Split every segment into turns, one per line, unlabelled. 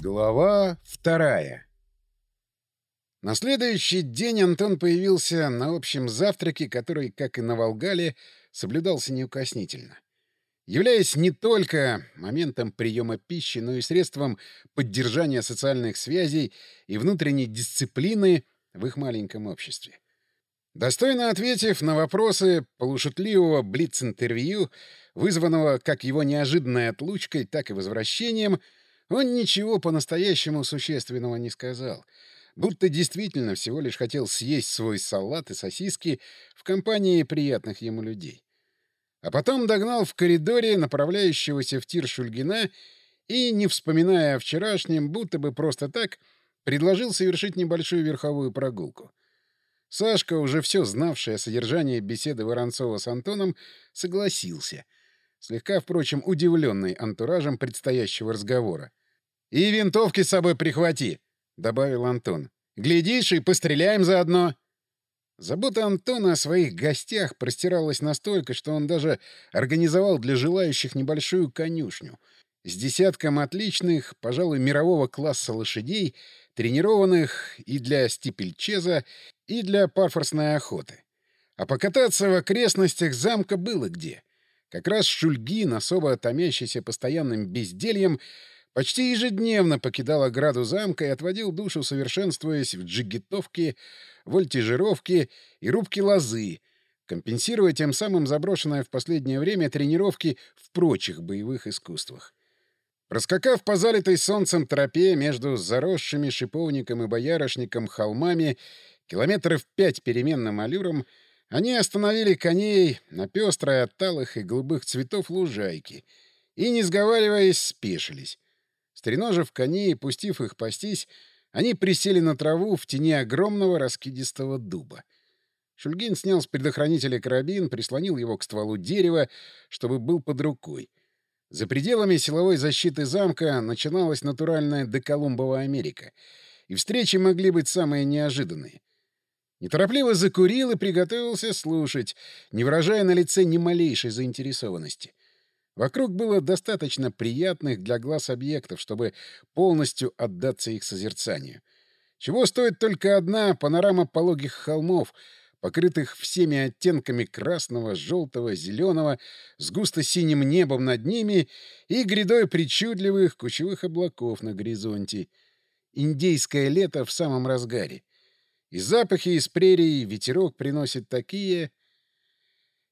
Глава вторая На следующий день Антон появился на общем завтраке, который, как и на Волгале, соблюдался неукоснительно. Являясь не только моментом приема пищи, но и средством поддержания социальных связей и внутренней дисциплины в их маленьком обществе. Достойно ответив на вопросы полушутливого блиц-интервью, вызванного как его неожиданной отлучкой, так и возвращением, он ничего по-настоящему существенного не сказал, будто действительно всего лишь хотел съесть свой салат и сосиски в компании приятных ему людей. А потом догнал в коридоре направляющегося в тир Шульгина и, не вспоминая о вчерашнем, будто бы просто так, предложил совершить небольшую верховую прогулку. Сашка, уже все знавший о содержании беседы Воронцова с Антоном, согласился, слегка, впрочем, удивленный антуражем предстоящего разговора. «И винтовки с собой прихвати», — добавил Антон. «Глядишь, и постреляем заодно». Забота Антона о своих гостях простиралась настолько, что он даже организовал для желающих небольшую конюшню с десятком отличных, пожалуй, мирового класса лошадей, тренированных и для стипельчеза, и для парфорсной охоты. А покататься в окрестностях замка было где. Как раз Шульгин, особо томящийся постоянным бездельем, Почти ежедневно покидал ограду замка и отводил душу, совершенствуясь в джигитовке, вольтижировке и рубке лозы, компенсируя тем самым заброшенное в последнее время тренировки в прочих боевых искусствах. Проскакав по залитой солнцем тропе между заросшими шиповником и боярышником холмами километров пять переменным аллюром, они остановили коней на пестрой от талых и голубых цветов лужайки и, не сговариваясь, спешились. Стреножив коней и пустив их пастись, они присели на траву в тени огромного раскидистого дуба. Шульгин снял с предохранителя карабин, прислонил его к стволу дерева, чтобы был под рукой. За пределами силовой защиты замка начиналась натуральная доколумбовая Америка, и встречи могли быть самые неожиданные. Неторопливо закурил и приготовился слушать, не выражая на лице ни малейшей заинтересованности. Вокруг было достаточно приятных для глаз объектов, чтобы полностью отдаться их созерцанию. Чего стоит только одна панорама пологих холмов, покрытых всеми оттенками красного, желтого, зеленого, с густо-синим небом над ними и грядой причудливых кучевых облаков на горизонте. Индейское лето в самом разгаре. И запахи из прерий ветерок приносит такие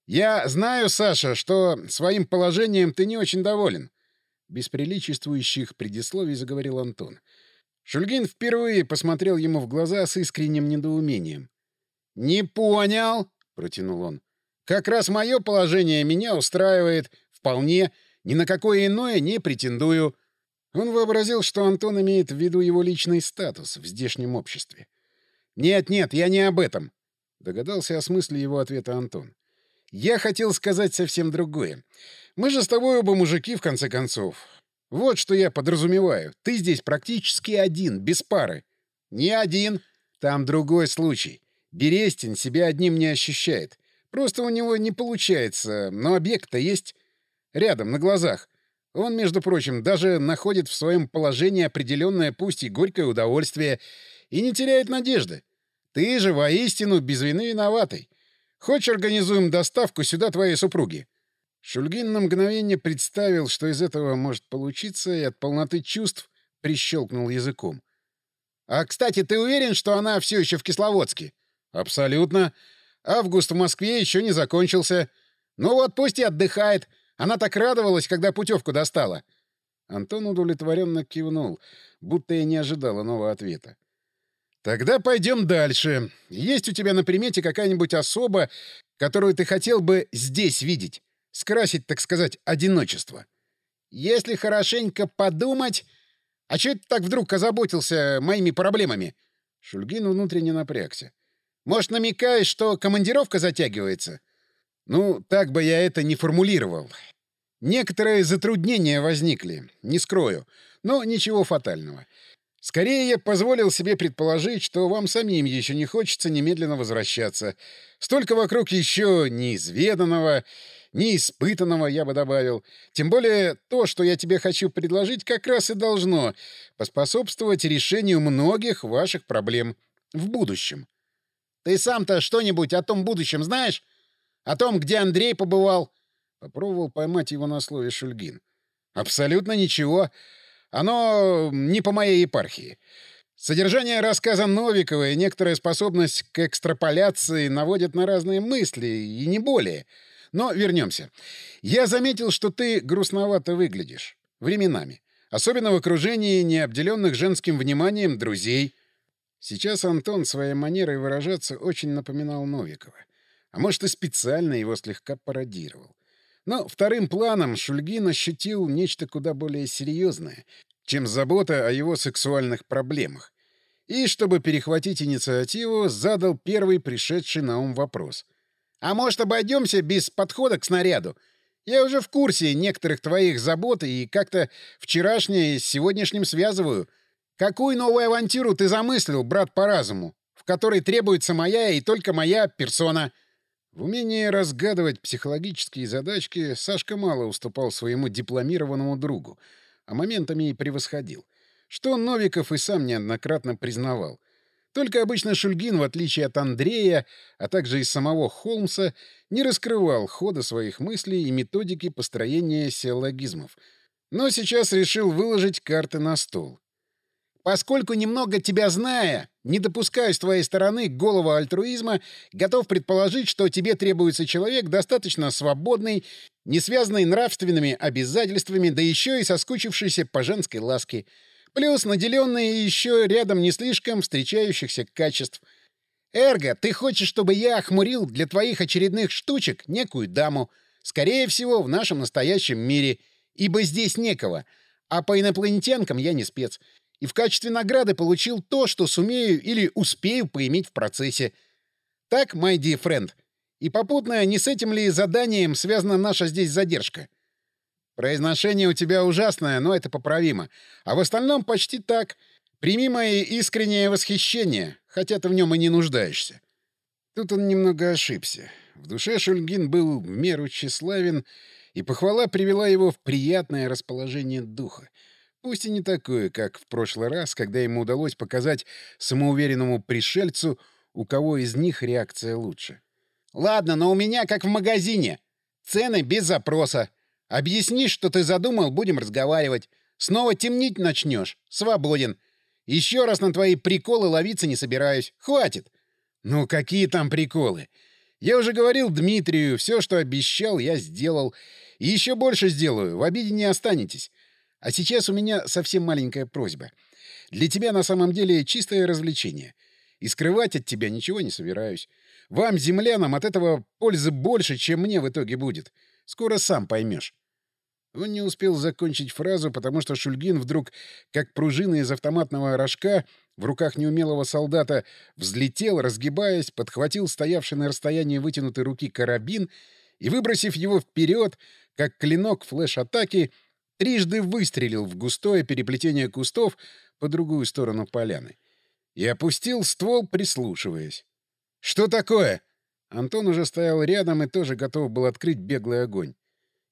«Я знаю, Саша, что своим положением ты не очень доволен», — без приличествующих предисловий заговорил Антон. Шульгин впервые посмотрел ему в глаза с искренним недоумением. «Не понял», — протянул он. «Как раз мое положение меня устраивает. Вполне. Ни на какое иное не претендую». Он вообразил, что Антон имеет в виду его личный статус в здешнем обществе. «Нет-нет, я не об этом», — догадался о смысле его ответа Антон. Я хотел сказать совсем другое. Мы же с тобой оба мужики, в конце концов. Вот что я подразумеваю. Ты здесь практически один, без пары. Не один. Там другой случай. Берестин себя одним не ощущает. Просто у него не получается, но объект-то есть рядом, на глазах. Он, между прочим, даже находит в своем положении определенное, пусть и горькое удовольствие, и не теряет надежды. Ты же воистину без вины виноватый. Хочешь, организуем доставку сюда твоей супруги?» Шульгин на мгновение представил, что из этого может получиться, и от полноты чувств прищелкнул языком. «А, кстати, ты уверен, что она все еще в Кисловодске?» «Абсолютно. Август в Москве еще не закончился. Ну вот, пусть и отдыхает. Она так радовалась, когда путевку достала». Антон удовлетворенно кивнул, будто и не ожидал иного ответа. Тогда пойдем дальше. Есть у тебя на примете какая-нибудь особа, которую ты хотел бы здесь видеть? Скрасить, так сказать, одиночество. Если хорошенько подумать... А что ты так вдруг озаботился моими проблемами? Шульгин внутренне напрягся. Может, намекаешь, что командировка затягивается? Ну, так бы я это не формулировал. Некоторые затруднения возникли, не скрою, но ничего фатального. Скорее, я позволил себе предположить, что вам самим еще не хочется немедленно возвращаться. Столько вокруг еще неизведанного, неиспытанного, я бы добавил. Тем более то, что я тебе хочу предложить, как раз и должно поспособствовать решению многих ваших проблем в будущем. Ты сам-то что-нибудь о том будущем знаешь? О том, где Андрей побывал? Попробовал поймать его на слове Шульгин. Абсолютно ничего. Оно не по моей епархии. Содержание рассказа Новикова и некоторая способность к экстраполяции наводят на разные мысли, и не более. Но вернемся. Я заметил, что ты грустновато выглядишь. Временами. Особенно в окружении необделенных женским вниманием друзей. Сейчас Антон своей манерой выражаться очень напоминал Новикова. А может, и специально его слегка пародировал. Но вторым планом Шульгин ощутил нечто куда более серьезное, чем забота о его сексуальных проблемах. И, чтобы перехватить инициативу, задал первый пришедший на ум вопрос. «А может, обойдемся без подхода к снаряду? Я уже в курсе некоторых твоих забот и как-то вчерашнее с сегодняшним связываю. Какую новую авантюру ты замыслил, брат по разуму, в которой требуется моя и только моя персона?» В умении разгадывать психологические задачки Сашка мало уступал своему дипломированному другу — а моментами и превосходил. Что Новиков и сам неоднократно признавал. Только обычно Шульгин, в отличие от Андрея, а также и самого Холмса, не раскрывал хода своих мыслей и методики построения силлогизмов. Но сейчас решил выложить карты на стол. Поскольку немного тебя зная, не допускаю с твоей стороны голого альтруизма, готов предположить, что тебе требуется человек достаточно свободный, не связанный нравственными обязательствами, да еще и соскучившийся по женской ласке, плюс наделенный еще рядом не слишком встречающихся качеств. Эрго, ты хочешь, чтобы я охмурил для твоих очередных штучек некую даму, скорее всего, в нашем настоящем мире, ибо здесь некого, а по инопланетянкам я не спец — и в качестве награды получил то, что сумею или успею поиметь в процессе. Так, my dear friend. И попутно, не с этим ли заданием связана наша здесь задержка? Произношение у тебя ужасное, но это поправимо. А в остальном почти так. Прими мои искреннее восхищение, хотя ты в нем и не нуждаешься. Тут он немного ошибся. В душе Шульгин был в меру тщеславен, и похвала привела его в приятное расположение духа. Пусть и не такое, как в прошлый раз, когда ему удалось показать самоуверенному пришельцу, у кого из них реакция лучше. «Ладно, но у меня как в магазине. Цены без запроса. Объяснишь, что ты задумал, будем разговаривать. Снова темнить начнешь. Свободен. Еще раз на твои приколы ловиться не собираюсь. Хватит!» «Ну, какие там приколы? Я уже говорил Дмитрию, все, что обещал, я сделал. И еще больше сделаю, в обиде не останетесь. А сейчас у меня совсем маленькая просьба. Для тебя на самом деле чистое развлечение. И скрывать от тебя ничего не собираюсь. Вам, землянам, от этого пользы больше, чем мне в итоге будет. Скоро сам поймешь. Он не успел закончить фразу, потому что Шульгин вдруг, как пружина из автоматного рожка, в руках неумелого солдата, взлетел, разгибаясь, подхватил стоявший на расстоянии вытянутой руки карабин и, выбросив его вперед, как клинок флеш-атаки, трижды выстрелил в густое переплетение кустов по другую сторону поляны. И опустил ствол, прислушиваясь. «Что такое?» Антон уже стоял рядом и тоже готов был открыть беглый огонь.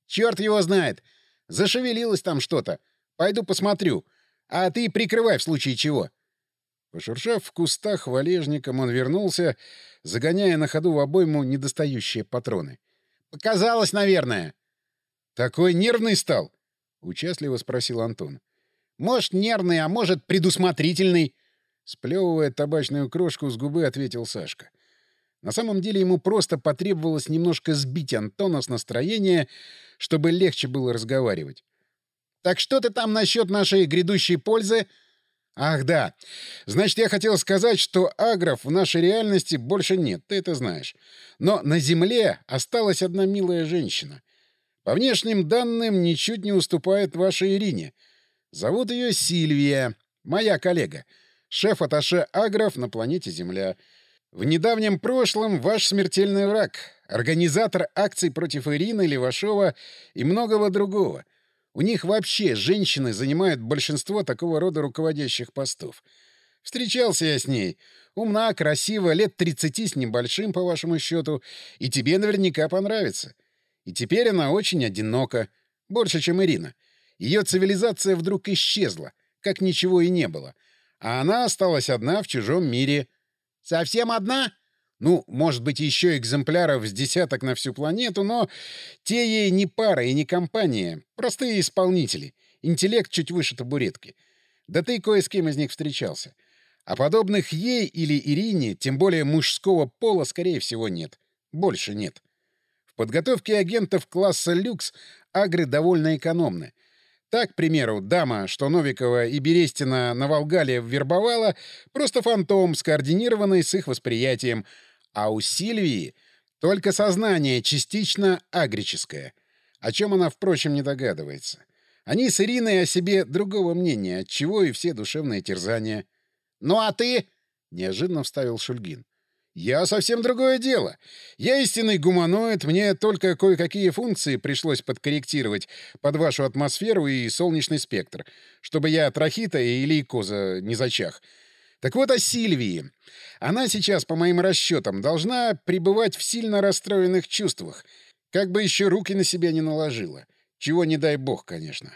«Черт его знает! Зашевелилось там что-то. Пойду посмотрю. А ты прикрывай в случае чего». Пошуршав в кустах валежником, он вернулся, загоняя на ходу в обойму недостающие патроны. «Показалось, наверное». «Такой нервный стал?» — участливо спросил Антон. «Может, нервный, а может, предусмотрительный?» Сплевывая табачную крошку с губы, ответил Сашка. На самом деле ему просто потребовалось немножко сбить Антона с настроения, чтобы легче было разговаривать. «Так что ты там насчет нашей грядущей пользы?» «Ах, да. Значит, я хотел сказать, что агров в нашей реальности больше нет, ты это знаешь. Но на Земле осталась одна милая женщина — по внешним данным, ничуть не уступает вашей Ирине. Зовут ее Сильвия, моя коллега, шеф-атташе Агров на планете Земля. В недавнем прошлом ваш смертельный враг, организатор акций против Ирины, Левашова и многого другого. У них вообще женщины занимают большинство такого рода руководящих постов. Встречался я с ней. Умна, красива, лет 30 с небольшим, по вашему счету, и тебе наверняка понравится. И теперь она очень одинока. Больше, чем Ирина. Ее цивилизация вдруг исчезла, как ничего и не было. А она осталась одна в чужом мире.
«Совсем одна?»
Ну, может быть, еще экземпляров с десяток на всю планету, но те ей не пара и не компания. Простые исполнители. Интеллект чуть выше табуретки. Да ты кое с кем из них встречался. А подобных ей или Ирине, тем более мужского пола, скорее всего, нет. Больше нет. В подготовке агентов класса «Люкс» агры довольно экономны. Так, к примеру, дама, что Новикова и Берестина на Волгале вербовала, просто фантом, скоординированный с их восприятием, а у Сильвии только сознание частично агрическое, о чем она, впрочем, не догадывается. Они с Ириной о себе другого мнения, отчего и все душевные терзания.
«Ну а ты?»
— неожиданно вставил Шульгин. «Я совсем другое дело. Я истинный гуманоид, мне только кое-какие функции пришлось подкорректировать под вашу атмосферу и солнечный спектр, чтобы я трахита и лейкоза не зачах. Так вот о Сильвии. Она сейчас, по моим расчетам, должна пребывать в сильно расстроенных чувствах, как бы еще руки на себя не наложила. Чего не дай бог, конечно.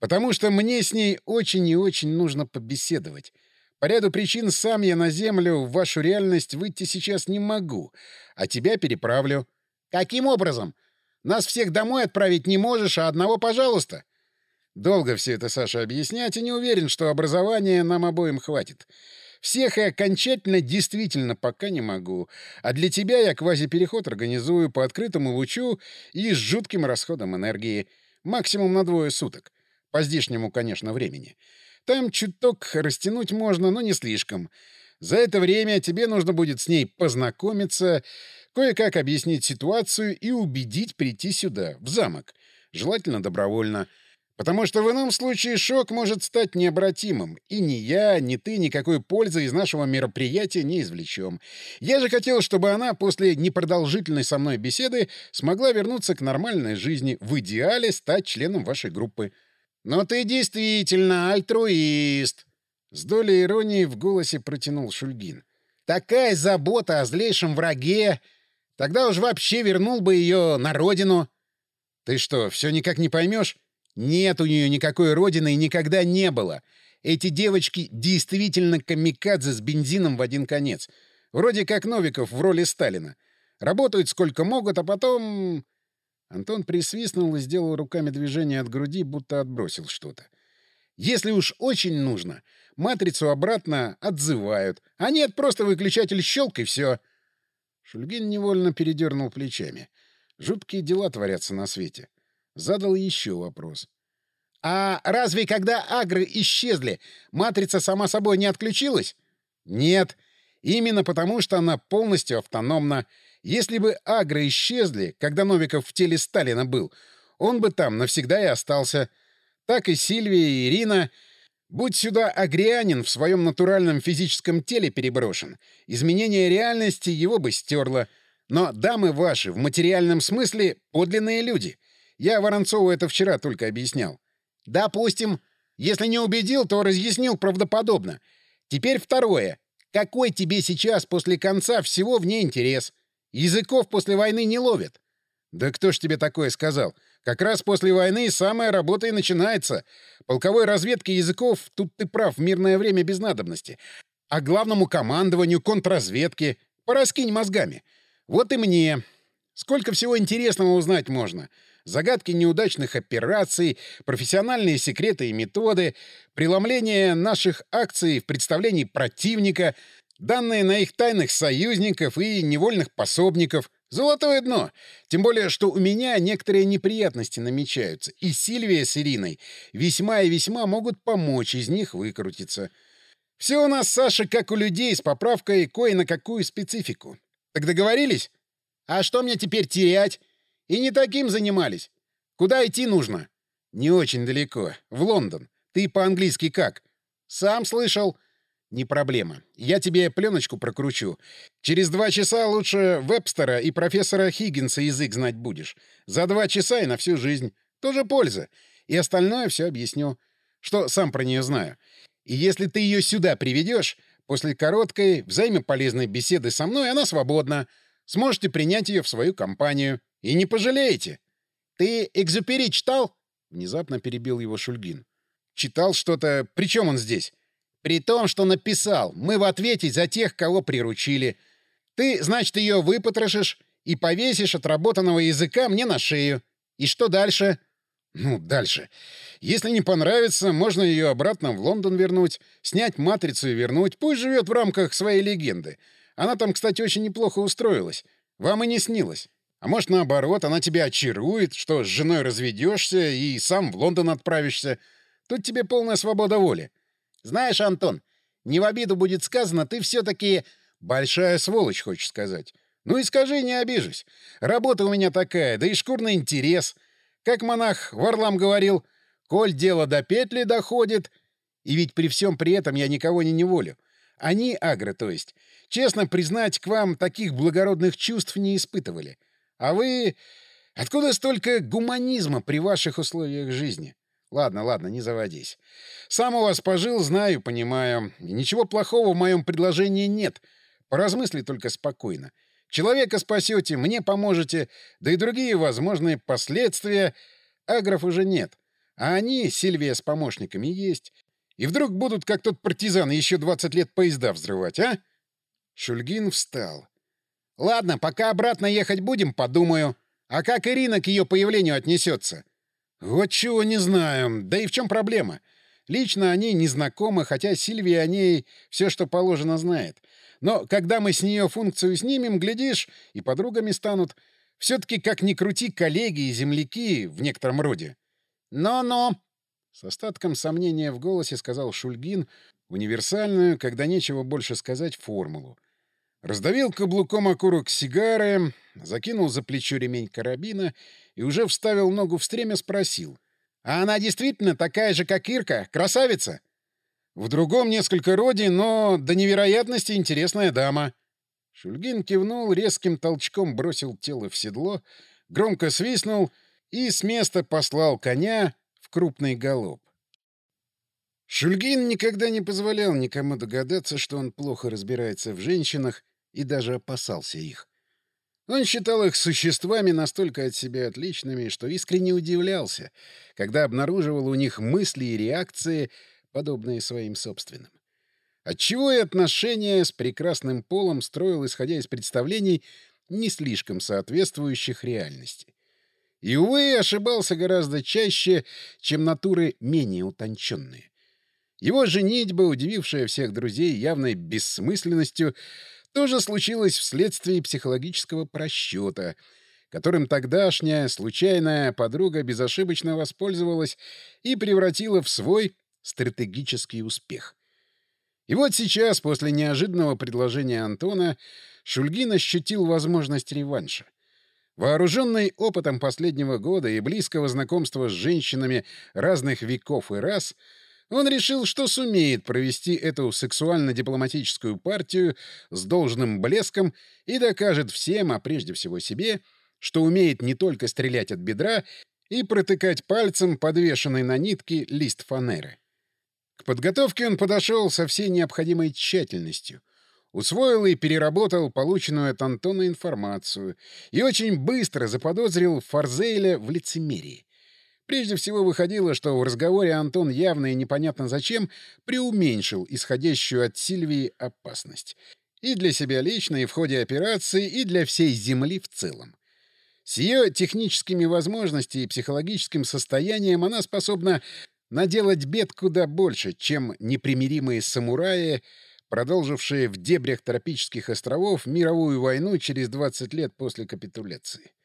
Потому что мне с ней очень и очень нужно побеседовать». По ряду причин сам я на Землю в вашу реальность выйти сейчас не могу, а тебя переправлю.
Каким образом? Нас всех домой отправить не можешь, а одного, пожалуйста.
Долго все это, Саша, объяснять, и не уверен, что образования нам обоим хватит. Всех и окончательно действительно пока не могу. А для тебя я квазипереход организую по открытому лучу и с жутким расходом энергии. Максимум на двое суток. По здешнему, конечно, времени. Там чуток растянуть можно, но не слишком. За это время тебе нужно будет с ней познакомиться, кое-как объяснить ситуацию и убедить прийти сюда, в замок. Желательно добровольно. Потому что в ином случае шок может стать необратимым, и ни я, ни ты никакой пользы из нашего мероприятия не извлечем. Я же хотел, чтобы она после непродолжительной со мной беседы смогла вернуться к нормальной жизни, в идеале стать членом вашей группы.
«Но ты действительно альтруист!»
С долей иронии в голосе протянул Шульгин.
«Такая забота о злейшем враге! Тогда уж вообще вернул бы ее на родину!»
«Ты что, все никак не поймешь?»
«Нет у нее никакой родины и никогда не было. Эти девочки действительно камикадзе с бензином в один конец. Вроде как Новиков в роли Сталина. Работают сколько могут, а потом...
Антон присвистнул и сделал руками движение от груди, будто отбросил что-то.
«Если уж очень нужно, матрицу обратно отзывают. А нет, просто выключатель щелк и все».
Шульгин невольно передернул плечами. Жуткие дела творятся на свете. Задал еще вопрос.
«А разве когда агры исчезли, матрица сама собой не отключилась?»
«Нет. Именно потому, что она полностью автономна. Если бы агры исчезли, когда Новиков в теле Сталина был, он бы там навсегда и остался. Так и Сильвия, и Ирина. Будь сюда агрианин в своем натуральном физическом теле переброшен, изменение реальности его бы стерло. Но дамы ваши в материальном смысле подлинные люди. Я Воронцову это вчера только объяснял.
Допустим. Если не убедил, то разъяснил правдоподобно. Теперь второе. Какой тебе сейчас после конца всего в ней интерес? Языков после войны не ловят.
Да кто ж тебе такое сказал? Как раз после войны самая работа и начинается. Полковой разведки языков, тут ты прав, в мирное время без надобности. А главному командованию, контрразведки, пораскинь мозгами. Вот и мне. Сколько всего интересного узнать можно. Загадки неудачных операций, профессиональные секреты и методы, преломление наших акций в представлении противника — Данные на их тайных союзников и невольных пособников. Золотое дно. Тем более, что у меня некоторые неприятности намечаются, и Сильвия с Ириной весьма и весьма могут помочь из них выкрутиться. Все у нас, Саша, как у людей, с поправкой кое на какую специфику. Так договорились?
А что мне теперь терять? И не таким занимались. Куда идти нужно?
Не очень далеко. В Лондон. Ты по-английски как?
Сам слышал.
«Не проблема. Я тебе пленочку прокручу. Через два часа лучше Вебстера и профессора Хиггинса язык знать будешь. За два часа и на всю жизнь. Тоже польза. И остальное все объясню. Что сам про нее знаю. И если ты ее сюда приведешь, после короткой, взаимополезной беседы со мной она свободна. Сможете принять ее в свою компанию. И не пожалеете».
«Ты Экзюпери читал?» — внезапно перебил его Шульгин. «Читал что-то. При чем он здесь?» «При том, что написал. Мы в ответе за тех, кого приручили. Ты, значит, ее выпотрошишь и повесишь отработанного языка мне на шею. И что дальше?» «Ну, дальше. Если не понравится, можно ее обратно в Лондон вернуть, снять матрицу и вернуть. Пусть живет в рамках своей легенды. Она там, кстати, очень неплохо устроилась. Вам и не снилось. А может, наоборот, она тебя очарует, что с женой разведешься и сам в Лондон отправишься. Тут тебе полная свобода воли. Знаешь, Антон, не в обиду будет сказано, ты все-таки большая сволочь, хочешь сказать. Ну и скажи, не обижусь. Работа у меня такая, да и шкурный интерес. Как монах Варлам говорил, коль дело до петли доходит... И ведь при всем при этом я никого не неволю. Они, агро, то есть, честно признать, к вам таких благородных чувств не испытывали. А вы... Откуда столько гуманизма при ваших условиях жизни? Ладно, ладно, не заводись. Сам у вас пожил, знаю, понимаю. И ничего плохого в моем предложении нет. Поразмысли только спокойно. Человека спасете, мне поможете, да и другие возможные последствия. Агров уже нет. А они, Сильвия с помощниками, есть. И вдруг будут, как тот партизан, еще 20 лет поезда взрывать, а? Шульгин встал. Ладно, пока обратно ехать будем, подумаю. А как Ирина к ее появлению отнесется? Вот чего не знаю. Да и в чем проблема? Лично они не знакомы, хотя Сильвия о ней все, что положено, знает. Но когда мы с нее функцию снимем, глядишь, и подругами станут. Все-таки, как ни крути, коллеги и земляки в некотором роде. Но-но! С остатком сомнения в голосе сказал Шульгин универсальную, когда нечего больше сказать, формулу. Раздавил каблуком окурок сигары, закинул за плечо ремень карабина и уже вставил ногу в стремя, спросил. «А она действительно такая же, как Ирка? Красавица?» «В другом несколько роде, но до невероятности интересная дама». Шульгин кивнул, резким толчком бросил тело в седло, громко свистнул и с места послал коня в крупный галоп. Шульгин никогда не позволял никому догадаться, что он плохо разбирается в женщинах и даже опасался их. Он считал их существами настолько от себя отличными, что искренне удивлялся, когда обнаруживал у них мысли и реакции, подобные своим собственным. Отчего и отношения с прекрасным полом строил, исходя из представлений, не слишком соответствующих реальности. И, увы, ошибался гораздо чаще, чем натуры менее утонченные. Его женитьба, удивившая всех друзей явной бессмысленностью, тоже случилось вследствие психологического просчета, которым тогдашняя случайная подруга безошибочно воспользовалась и превратила в свой стратегический успех. И вот сейчас, после неожиданного предложения Антона, Шульгин ощутил возможность реванша. Вооруженный опытом последнего года и близкого знакомства с женщинами разных веков и рас — он решил, что сумеет провести эту сексуально-дипломатическую партию с должным блеском и докажет всем, а прежде всего себе, что умеет не только стрелять от бедра и протыкать пальцем подвешенный на нитке лист фанеры. К подготовке он подошел со всей необходимой тщательностью, усвоил и переработал полученную от Антона информацию и очень быстро заподозрил Фарзейля в лицемерии. Прежде всего выходило, что в разговоре Антон явно и непонятно зачем преуменьшил исходящую от Сильвии опасность. И для себя лично, и в ходе операции, и для всей Земли в целом. С ее техническими возможностями и психологическим состоянием она способна наделать бед куда больше, чем непримиримые самураи, продолжившие в дебрях тропических островов мировую войну через 20 лет после капитуляции.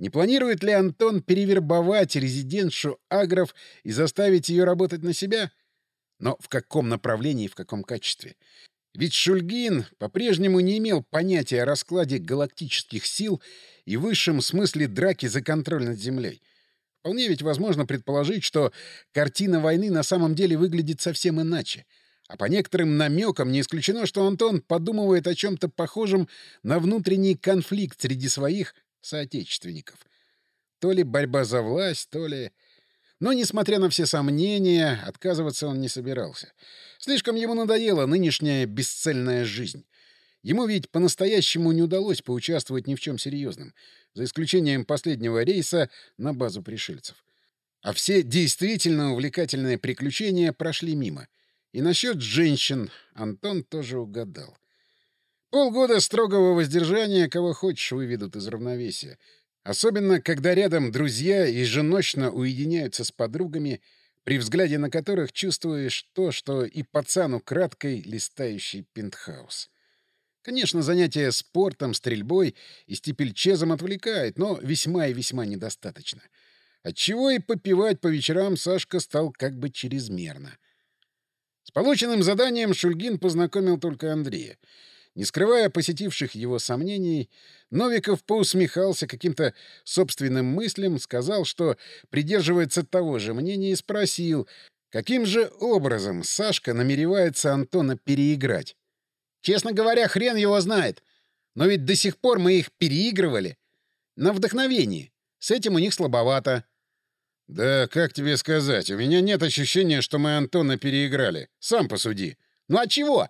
Не планирует ли Антон перевербовать резидентшу Агров и заставить ее работать на себя? Но в каком направлении и в каком качестве? Ведь Шульгин по-прежнему не имел понятия о раскладе галактических сил и высшем смысле драки за контроль над Землей. Вполне ведь возможно предположить, что картина войны на самом деле выглядит совсем иначе. А по некоторым намекам не исключено, что Антон подумывает о чем-то похожем на внутренний конфликт среди своих соотечественников. То ли борьба за власть, то ли... Но, несмотря на все сомнения, отказываться он не собирался. Слишком ему надоела нынешняя бесцельная жизнь.
Ему ведь по-настоящему не удалось поучаствовать ни в чем серьезном, за исключением последнего рейса на базу пришельцев. А все действительно увлекательные приключения прошли мимо. И насчет женщин Антон тоже угадал. Полгода строгого воздержания кого хочешь выведут из равновесия. Особенно, когда рядом друзья еженочно уединяются с подругами, при взгляде на которых чувствуешь то, что и пацану краткой листающий пентхаус. Конечно, занятия спортом, стрельбой и степельчезом отвлекает, но весьма и весьма недостаточно. Отчего и попивать по вечерам Сашка стал как бы чрезмерно. С полученным заданием Шульгин познакомил только Андрея. Не скрывая посетивших его сомнений, Новиков поусмехался каким-то собственным мыслям, сказал, что придерживается того же мнения и спросил, каким же образом Сашка намеревается Антона переиграть. Честно говоря, хрен его знает. Но ведь до сих пор мы их переигрывали. На вдохновении. С этим у них слабовато.
«Да как тебе сказать? У меня нет ощущения, что мы Антона переиграли. Сам посуди».
«Ну а чего?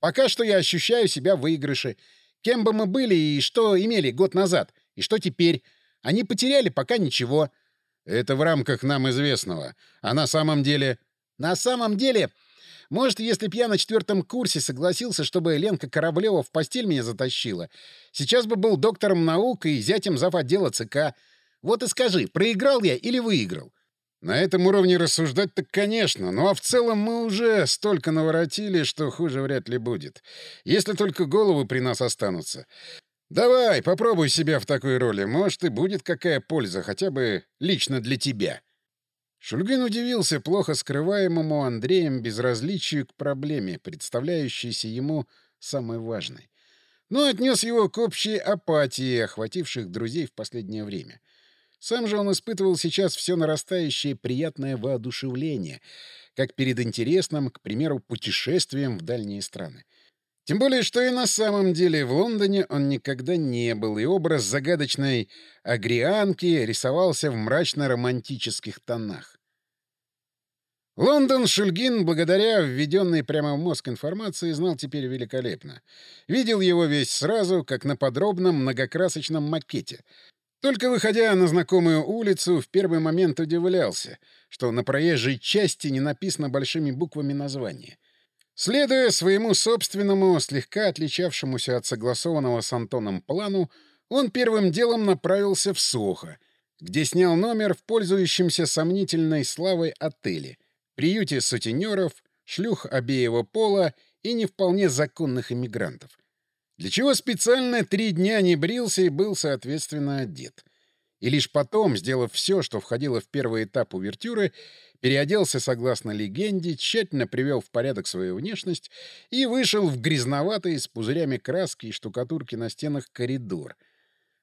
Пока что я ощущаю себя в выигрыше. Кем бы мы были и что имели год назад? И что теперь? Они потеряли пока ничего».
«Это в рамках нам известного. А на самом деле...»
«На самом деле...» Может, если б я на четвертом курсе согласился, чтобы Ленка Кораблева в постель меня затащила, сейчас бы был доктором наук и зятем зав. отдела ЦК. Вот и скажи, проиграл я или выиграл?
На этом уровне рассуждать так, конечно. Ну а в целом мы уже столько наворотили, что хуже вряд ли будет. Если только головы при нас останутся. Давай, попробуй себя в такой роли. Может, и будет какая польза, хотя бы лично для тебя. Шульгин удивился плохо скрываемому Андреем безразличию к проблеме, представляющейся ему самой важной. Но отнес его к общей апатии, охвативших друзей в последнее время. Сам же он испытывал сейчас все нарастающее приятное воодушевление, как перед интересным, к примеру, путешествием в дальние страны. Тем более, что и на самом деле в Лондоне он никогда не был, и образ загадочной агрианки рисовался в мрачно-романтических тонах. Лондон Шульгин, благодаря введенной прямо в мозг информации, знал теперь великолепно. Видел его весь сразу, как на подробном многокрасочном макете. Только выходя на знакомую улицу, в первый момент удивлялся, что на проезжей части не написано большими буквами название — Следуя своему собственному, слегка отличавшемуся от согласованного с Антоном плану, он первым делом направился в Сохо, где снял номер в пользующемся сомнительной славой отеле, приюте сутенеров, шлюх обеего пола и не вполне законных иммигрантов. Для чего специально три дня не брился и был, соответственно, одет. И лишь потом, сделав все, что входило в первый этап увертюры, переоделся согласно легенде, тщательно привел в порядок свою внешность и вышел в грязноватый с пузырями краски и штукатурки на стенах коридор.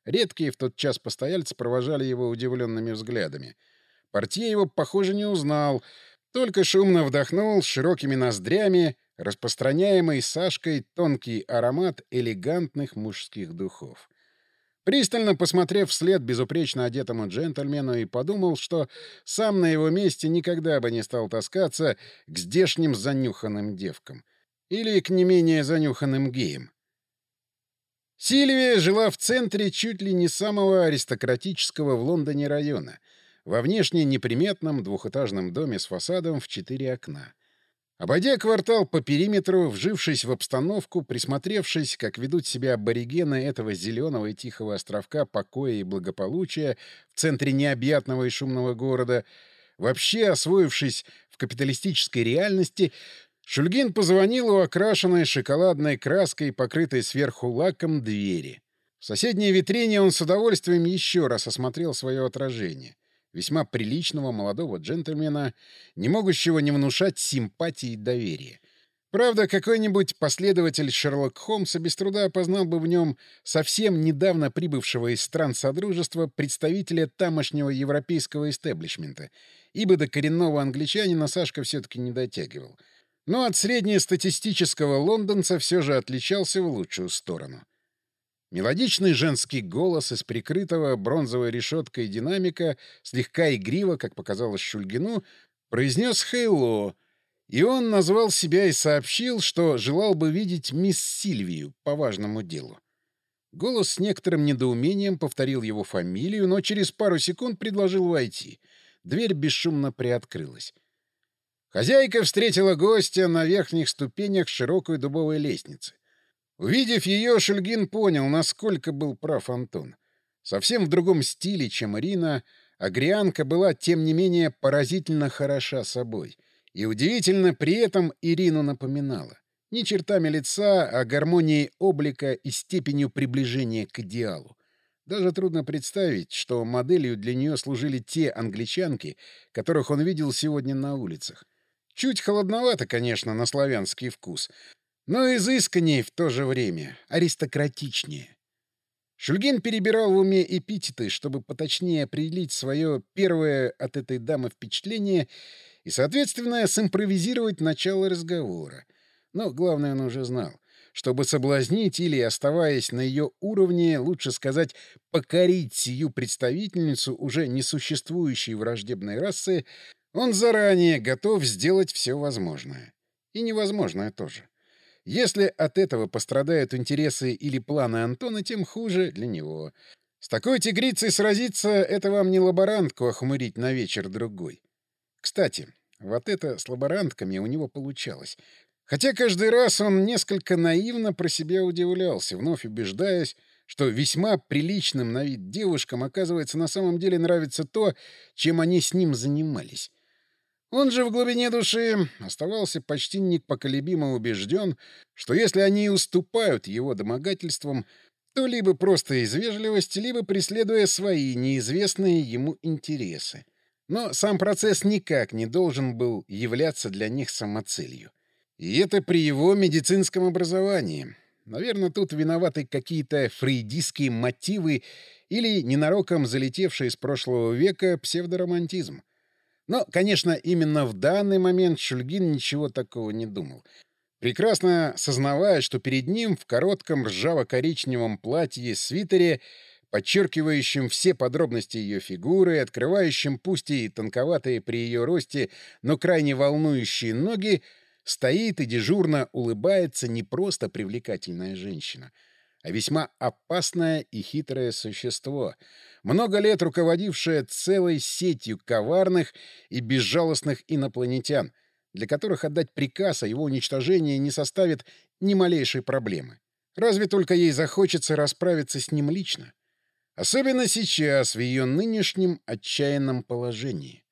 Редкие в тот час постояльцы провожали его удивленными взглядами. Портье его, похоже, не узнал, только шумно вдохнул широкими ноздрями распространяемый Сашкой тонкий аромат элегантных мужских духов. Пристально посмотрев вслед безупречно одетому джентльмену и подумал, что сам на его месте никогда бы не стал таскаться к здешним занюханным девкам. Или к не менее занюханным геям. Сильвия жила в центре чуть ли не самого аристократического в Лондоне района, во внешне неприметном двухэтажном доме с фасадом в четыре окна. Обойдя квартал по периметру, вжившись в обстановку, присмотревшись, как ведут себя аборигены этого зеленого и тихого островка покоя и благополучия в центре необъятного и шумного города, вообще освоившись в капиталистической реальности, Шульгин позвонил у окрашенной шоколадной краской, покрытой сверху лаком, двери. В соседней витрине он с удовольствием еще раз осмотрел свое отражение весьма приличного молодого джентльмена, не могущего не внушать симпатии и доверия. Правда, какой-нибудь последователь Шерлок Холмса без труда опознал бы в нем совсем недавно прибывшего из стран Содружества представителя тамошнего европейского истеблишмента, ибо до коренного англичанина Сашка все-таки не дотягивал. Но от среднестатистического лондонца все же отличался в лучшую сторону. Мелодичный женский голос из прикрытого бронзовой решеткой динамика, слегка игриво, как показалось Шульгину, произнес «Хейло»,
И он назвал себя и сообщил, что желал бы видеть мисс Сильвию по важному делу. Голос с некоторым недоумением повторил его фамилию, но через пару секунд предложил войти. Дверь бесшумно приоткрылась. Хозяйка встретила гостя на верхних ступенях широкой дубовой лестницы. Увидев ее, Шульгин понял, насколько был прав Антон. Совсем в другом стиле, чем Ирина, Агрианка была, тем не менее, поразительно хороша собой. И удивительно при этом Ирину напоминала. Не чертами лица, а гармонией облика и степенью приближения к идеалу. Даже трудно представить, что моделью для нее служили те англичанки, которых он видел сегодня на улицах. Чуть холодновато, конечно, на славянский вкус, но изысканнее в то же время, аристократичнее. Шульгин перебирал в уме эпитеты, чтобы поточнее определить свое первое от этой дамы впечатление и, соответственно, симпровизировать начало разговора. Но главное он уже знал. Чтобы соблазнить или, оставаясь на ее уровне, лучше сказать, покорить сию представительницу уже несуществующей враждебной расы, он заранее готов сделать все возможное. И невозможное тоже. Если от этого пострадают интересы или планы Антона, тем хуже для него. С такой тигрицей сразиться — это вам не лаборантку охмурить на вечер-другой. Кстати, вот это с лаборантками у него получалось. Хотя каждый раз он несколько наивно про себя удивлялся, вновь убеждаясь, что весьма приличным на вид девушкам, оказывается, на самом деле нравится то, чем они с ним занимались. Он же в глубине души оставался почти непоколебимо убежден, что если они уступают его домогательствам, то либо просто из вежливости, либо преследуя свои неизвестные ему интересы. Но сам процесс никак не должен был являться для них самоцелью. И это при его медицинском образовании. Наверное, тут виноваты какие-то фрейдистские мотивы или ненароком залетевший из прошлого века псевдоромантизм. Но, конечно, именно в данный момент Шульгин ничего такого не думал. Прекрасно сознавая, что перед ним в коротком ржаво-коричневом платье-свитере, подчеркивающем все подробности ее фигуры, открывающем пусть и тонковатые при ее росте, но крайне волнующие ноги, стоит и дежурно улыбается не просто привлекательная женщина, а весьма опасное и хитрое существо, много лет руководившее целой сетью коварных и безжалостных инопланетян, для которых отдать приказ о его уничтожении не составит ни малейшей проблемы. Разве только ей захочется расправиться с ним лично. Особенно сейчас, в ее нынешнем отчаянном положении.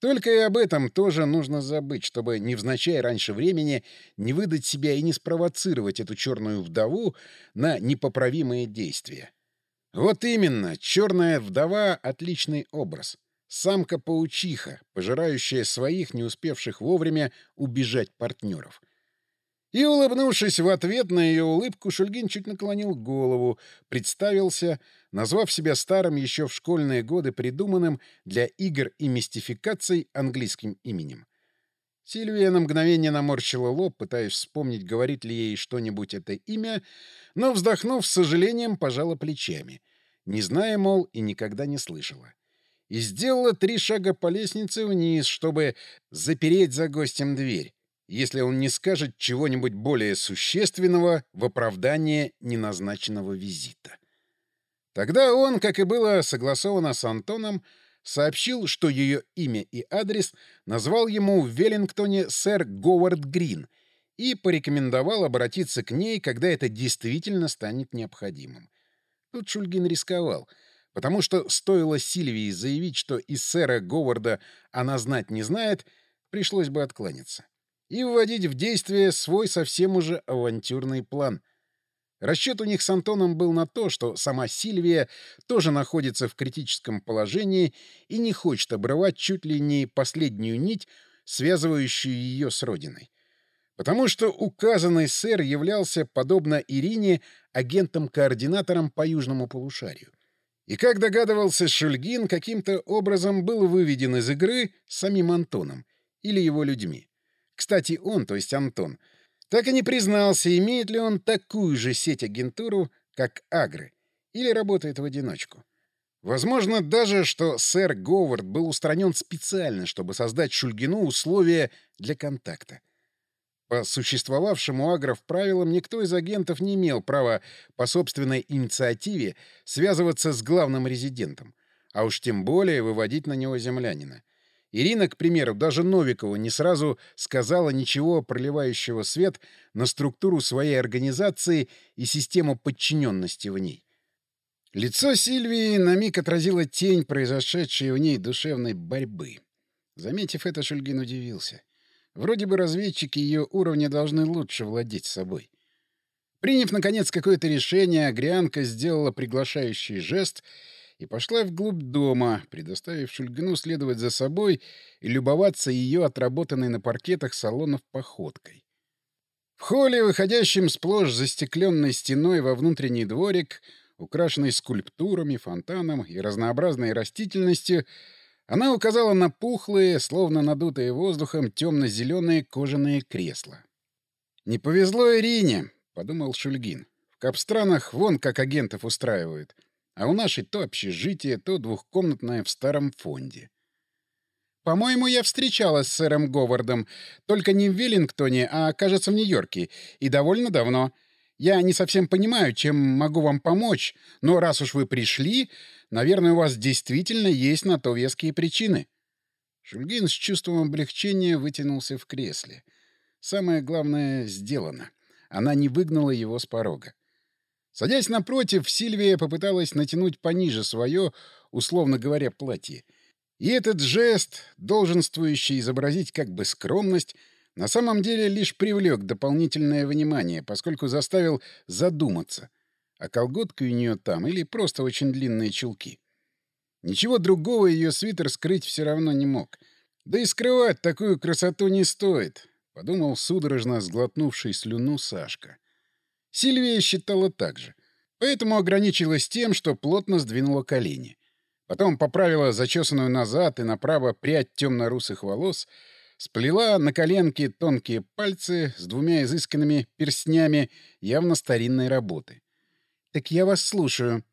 Только и об этом тоже нужно забыть, чтобы, невзначай раньше времени, не выдать себя и не спровоцировать эту черную вдову на непоправимые действия. Вот именно, черная вдова — отличный образ. Самка-паучиха, пожирающая своих, не успевших вовремя убежать партнеров. И, улыбнувшись в ответ на ее улыбку, Шульгин чуть наклонил голову, представился, назвав себя старым еще в школьные годы придуманным для игр и мистификаций английским именем. Сильвия на мгновение наморщила лоб, пытаясь вспомнить, говорит ли ей что-нибудь это имя, но, вздохнув, с сожалением, пожала плечами, не зная, мол, и никогда не слышала. И сделала три шага по лестнице вниз, чтобы запереть за гостем дверь, если он не скажет чего-нибудь более существенного в оправдание неназначенного визита. Тогда он, как и было согласовано с Антоном, сообщил, что ее имя и адрес назвал ему в Веллингтоне сэр Говард Грин и порекомендовал обратиться к ней, когда это действительно станет необходимым. Тут Шульгин рисковал, потому что стоило Сильвии заявить, что из сэра Говарда она знать не знает, пришлось бы откланяться и вводить в действие свой совсем уже авантюрный план. Расчет у них с Антоном был на то, что сама Сильвия тоже находится в критическом положении и не хочет обрывать чуть ли не последнюю нить, связывающую ее с родиной. Потому что указанный сэр являлся, подобно Ирине, агентом-координатором по южному полушарию. И, как догадывался Шульгин, каким-то образом был выведен из игры самим Антоном или его людьми. Кстати, он, то есть Антон, так и не признался, имеет ли он такую же сеть-агентуру, как Агры, или работает в одиночку. Возможно даже, что сэр Говард был устранен специально, чтобы создать Шульгину условия для контакта. По существовавшим у агров правилам никто из агентов не имел права по собственной инициативе связываться с главным резидентом, а уж тем более выводить на него землянина. Ирина, к примеру, даже Новикову не сразу сказала ничего проливающего свет на структуру своей организации и систему подчиненности в ней. Лицо Сильвии на миг отразило тень произошедшей в ней душевной борьбы. Заметив это, Шульгин удивился. Вроде бы разведчики ее уровня должны лучше владеть собой. Приняв, наконец, какое-то решение, Агрианка сделала приглашающий жест и пошла вглубь дома, предоставив Шульгину следовать за собой и любоваться ее отработанной на паркетах салонов походкой. В холле, выходящем сплошь застекленной стеной во внутренний дворик, украшенной скульптурами, фонтаном и разнообразной растительностью, она указала на пухлые, словно надутые воздухом, темно-зеленые кожаные кресла. «Не повезло Ирине», — подумал Шульгин. «В капстранах вон как агентов устраивают, а у нашей то общежитие, то двухкомнатное в старом фонде». «По-моему, я встречалась с сэром Говардом, только не в Веллингтоне, а, кажется, в Нью-Йорке, и довольно давно». Я не совсем понимаю, чем могу вам помочь, но раз уж вы пришли, наверное, у вас действительно есть на то веские причины». Шульгин с чувством облегчения вытянулся в кресле. Самое главное сделано. Она не выгнала его с порога. Садясь напротив, Сильвия попыталась натянуть пониже свое, условно говоря, платье. И этот жест, долженствующий изобразить как бы скромность, на самом деле лишь привлек дополнительное внимание, поскольку заставил задуматься, а колготки у нее там или просто очень длинные чулки. Ничего другого ее свитер скрыть все равно не мог. Да и скрывать такую красоту не стоит, — подумал судорожно сглотнувший слюну Сашка. Сильвия считала так же, поэтому ограничилась тем, что плотно сдвинула колени. Потом поправила зачесанную назад и направо прядь темно-русых волос — Сплела на коленке тонкие пальцы с двумя изысканными перстнями явно старинной работы. «Так я вас слушаю».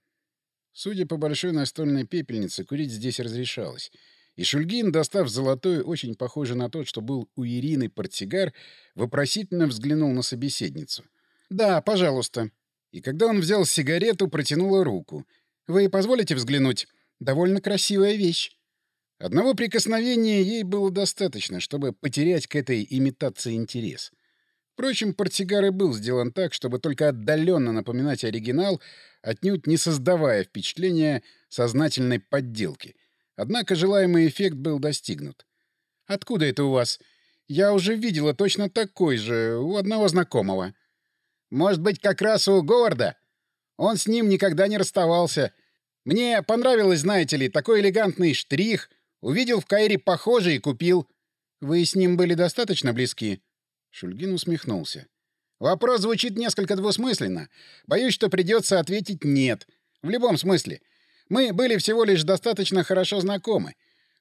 Судя по большой настольной пепельнице, курить здесь разрешалось. И Шульгин, достав золотой, очень похожий на тот, что был у Ирины портсигар, вопросительно взглянул на собеседницу. «Да, пожалуйста». И когда он взял сигарету, протянула руку. «Вы позволите взглянуть? Довольно красивая вещь». Одного прикосновения ей было достаточно, чтобы потерять к этой имитации интерес. Впрочем, портсигар и был сделан так, чтобы только отдаленно напоминать оригинал, отнюдь не создавая впечатления сознательной подделки. Однако желаемый эффект был достигнут. «Откуда это у вас? Я уже видела точно такой же у одного знакомого». «Может быть, как раз у Говарда? Он с ним никогда не расставался. Мне понравилось, знаете ли, такой элегантный штрих — Увидел в Кайре похожий и купил. Вы с ним были достаточно близки?» Шульгин усмехнулся. «Вопрос звучит несколько двусмысленно. Боюсь, что придется ответить «нет». В любом смысле. Мы были всего лишь достаточно хорошо знакомы.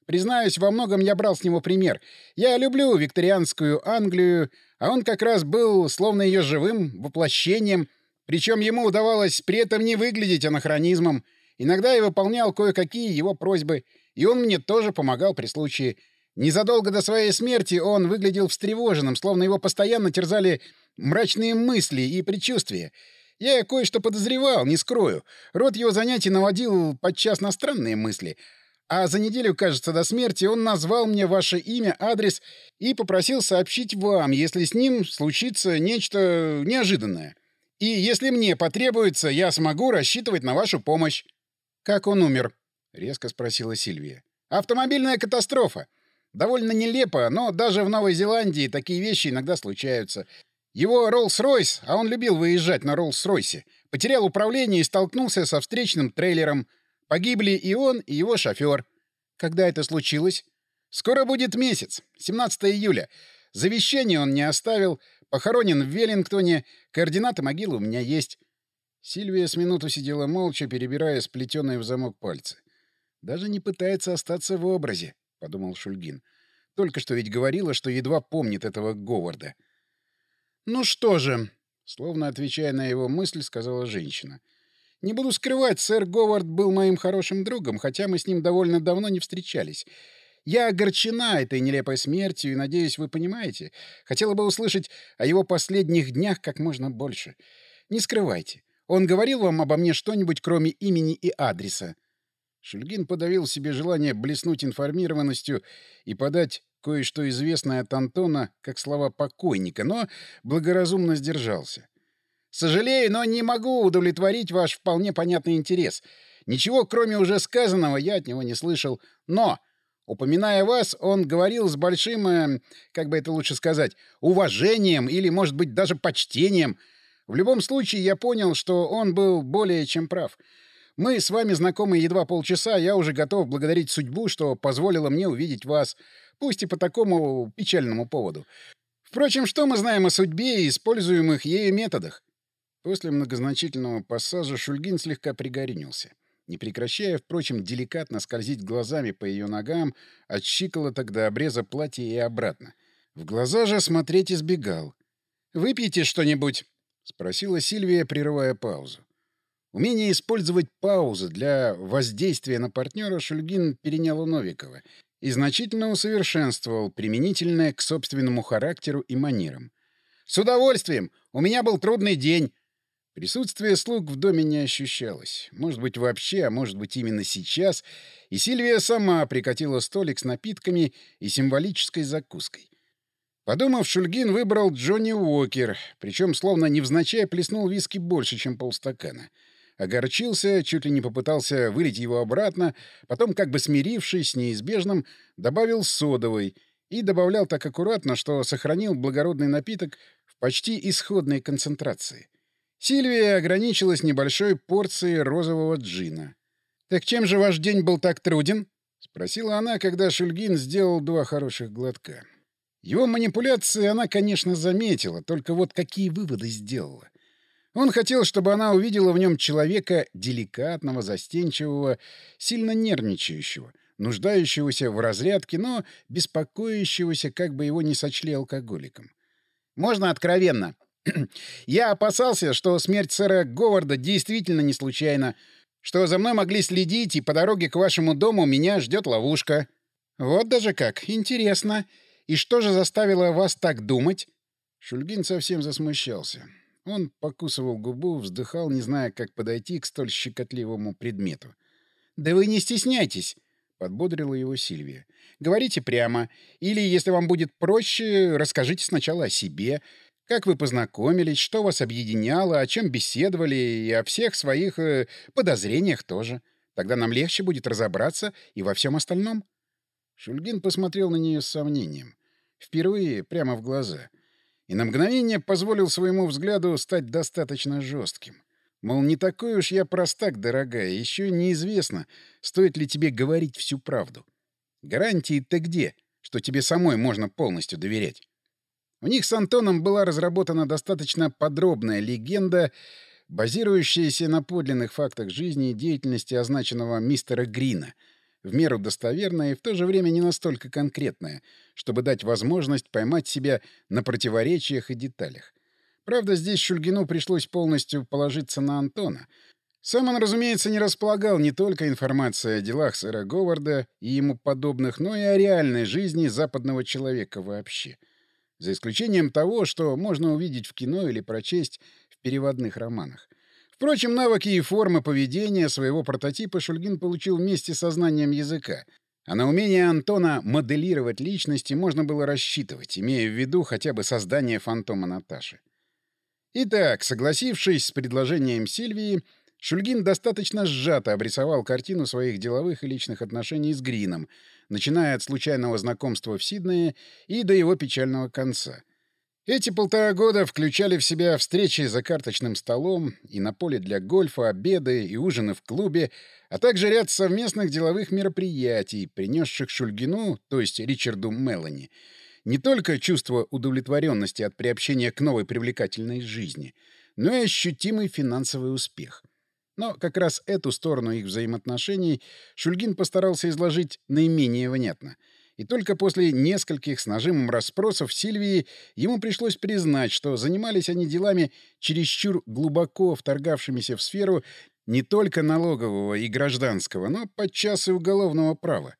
Признаюсь, во многом я брал с него пример. Я люблю викторианскую Англию, а он как раз был словно ее живым воплощением, причем ему удавалось при этом не выглядеть анахронизмом. Иногда я выполнял кое-какие его просьбы — и он мне тоже помогал при случае. Незадолго до своей смерти он выглядел встревоженным, словно его постоянно терзали мрачные мысли и предчувствия. Я кое-что подозревал, не скрою. Род его занятий наводил подчас на странные мысли. А за неделю, кажется, до смерти он назвал мне ваше имя, адрес и попросил сообщить вам, если с ним случится нечто неожиданное. И если мне потребуется, я смогу рассчитывать на вашу помощь. Как он умер? — резко спросила Сильвия. «Автомобильная катастрофа. Довольно нелепо, но даже в Новой Зеландии такие вещи иногда случаются. Его Роллс-Ройс, а он любил выезжать на Роллс-Ройсе, потерял управление и столкнулся со встречным трейлером. Погибли и он, и его шофер. Когда это случилось? Скоро будет месяц, 17 июля. Завещание он не оставил, похоронен в Веллингтоне, координаты могилы у меня есть. Сильвия с минуту сидела молча, перебирая сплетенные в замок пальцы. Даже не пытается остаться в образе, — подумал Шульгин. Только что ведь говорила, что едва помнит этого Говарда. — Ну что же, — словно отвечая на его мысль, сказала женщина. — Не буду скрывать, сэр Говард был моим хорошим другом, хотя мы с ним довольно давно не встречались. Я огорчена этой нелепой смертью, и, надеюсь, вы понимаете. Хотела бы услышать о его последних днях как можно больше. Не скрывайте. Он говорил вам обо мне что-нибудь, кроме имени и адреса?» Шульгин подавил себе желание блеснуть информированностью и подать кое-что известное от Антона, как слова покойника, но благоразумно сдержался. «Сожалею, но не могу удовлетворить ваш вполне понятный интерес. Ничего, кроме уже сказанного, я от него не слышал. Но Упоминая вас, он говорил с большим, э, как бы это лучше сказать, уважением или, может быть, даже почтением. В любом случае, я понял, что он был более чем прав. Мы с вами знакомы едва полчаса, я уже готов благодарить судьбу, что позволила мне увидеть вас, пусть и по такому печальному поводу. Впрочем, что мы знаем о судьбе и используемых ею методах? После многозначительного пассажа Шульгин слегка пригорюнился. — не прекращая, впрочем, деликатно скользить глазами по ее ногам от щиколоток до обреза платья и обратно. В глаза же смотреть избегал. «Выпьете что-нибудь?» — спросила Сильвия, прерывая паузу. Умение использовать паузы для воздействия на партнера Шульгин перенял у Новикова и значительно усовершенствовал, применительное к собственному характеру и манерам. «С удовольствием! У меня был трудный день. Присутствие слуг в доме не ощущалось. Может быть, вообще, а может быть, именно сейчас. И Сильвия сама прикатила столик с напитками и символической закуской. Подумав, Шульгин выбрал Джонни Уокер, причем словно невзначай плеснул виски больше, чем полстакана. Огорчился, чуть ли не попытался вылить его обратно, потом, как бы смирившись с неизбежным, добавил содовой и добавлял так аккуратно, что сохранил благородный напиток в почти исходной концентрации. Сильвия ограничилась небольшой порцией розового джина. «Так чем же ваш день был так труден?» — спросила она, когда Шульгин сделал два хороших глотка. Его манипуляции она, конечно, заметила, только вот какие выводы сделала. Он хотел, чтобы она увидела в нем человека деликатного, застенчивого, сильно нервничающего, нуждающегося в разрядке, но беспокоящегося, как бы его не сочли алкоголиком. «Можно откровенно?» Я опасался, что смерть сэра Говарда действительно не случайна, что за мной могли следить, и по дороге к вашему дому меня ждет ловушка. Вот даже как. Интересно. И что же заставило вас так думать? Шульгин совсем засмущался. Он покусывал губу, вздыхал, не зная, как подойти к столь щекотливому предмету. «Да вы не стесняйтесь!» — подбодрила его Сильвия. «Говорите прямо. Или, если вам будет проще, расскажите сначала о себе. Как вы познакомились, что вас объединяло, о чем беседовали и о всех своих э, подозрениях тоже. Тогда нам легче будет разобраться и во всем остальном. Шульгин посмотрел на нее с сомнением. Впервые прямо в глаза. И на мгновение позволил своему взгляду стать достаточно жестким. Мол, не такой уж я простак, дорогая, еще неизвестно, стоит ли тебе говорить всю правду. Гарантии-то где, что тебе самой можно полностью доверять? У них с Антоном была разработана достаточно подробная легенда, базирующаяся на подлинных фактах жизни и деятельности означенного мистера Грина, в меру достоверная и в то же время не настолько конкретная, чтобы дать возможность поймать себя на противоречиях и деталях. Правда, здесь Шульгину пришлось полностью положиться на Антона. Сам он, разумеется, не располагал не только информацией о делах сэра Говарда и ему подобных, но и о реальной жизни западного человека вообще — за исключением того, что можно увидеть в кино или прочесть в переводных романах. Впрочем, навыки и формы поведения своего прототипа Шульгин получил вместе со знанием языка, а на умение Антона моделировать личности можно было рассчитывать, имея в виду хотя бы создание фантома Наташи. Итак, согласившись с предложением Сильвии, Шульгин достаточно сжато обрисовал картину своих деловых и личных отношений с Грином, начиная от случайного знакомства в Сиднее и до его печального конца. Эти полтора года включали в себя встречи за карточным столом и на поле для гольфа, обеды и ужины в клубе, а также ряд совместных деловых мероприятий, принесших Шульгину, то есть Ричарду Мелани, не только чувство удовлетворенности от приобщения к новой привлекательной жизни, но и ощутимый финансовый успех — но как раз эту сторону их взаимоотношений Шульгин постарался изложить наименее внятно. И только после нескольких с нажимом расспросов Сильвии ему пришлось признать, что занимались они делами чересчур глубоко вторгавшимися в сферу не только налогового и гражданского, но подчас и уголовного права.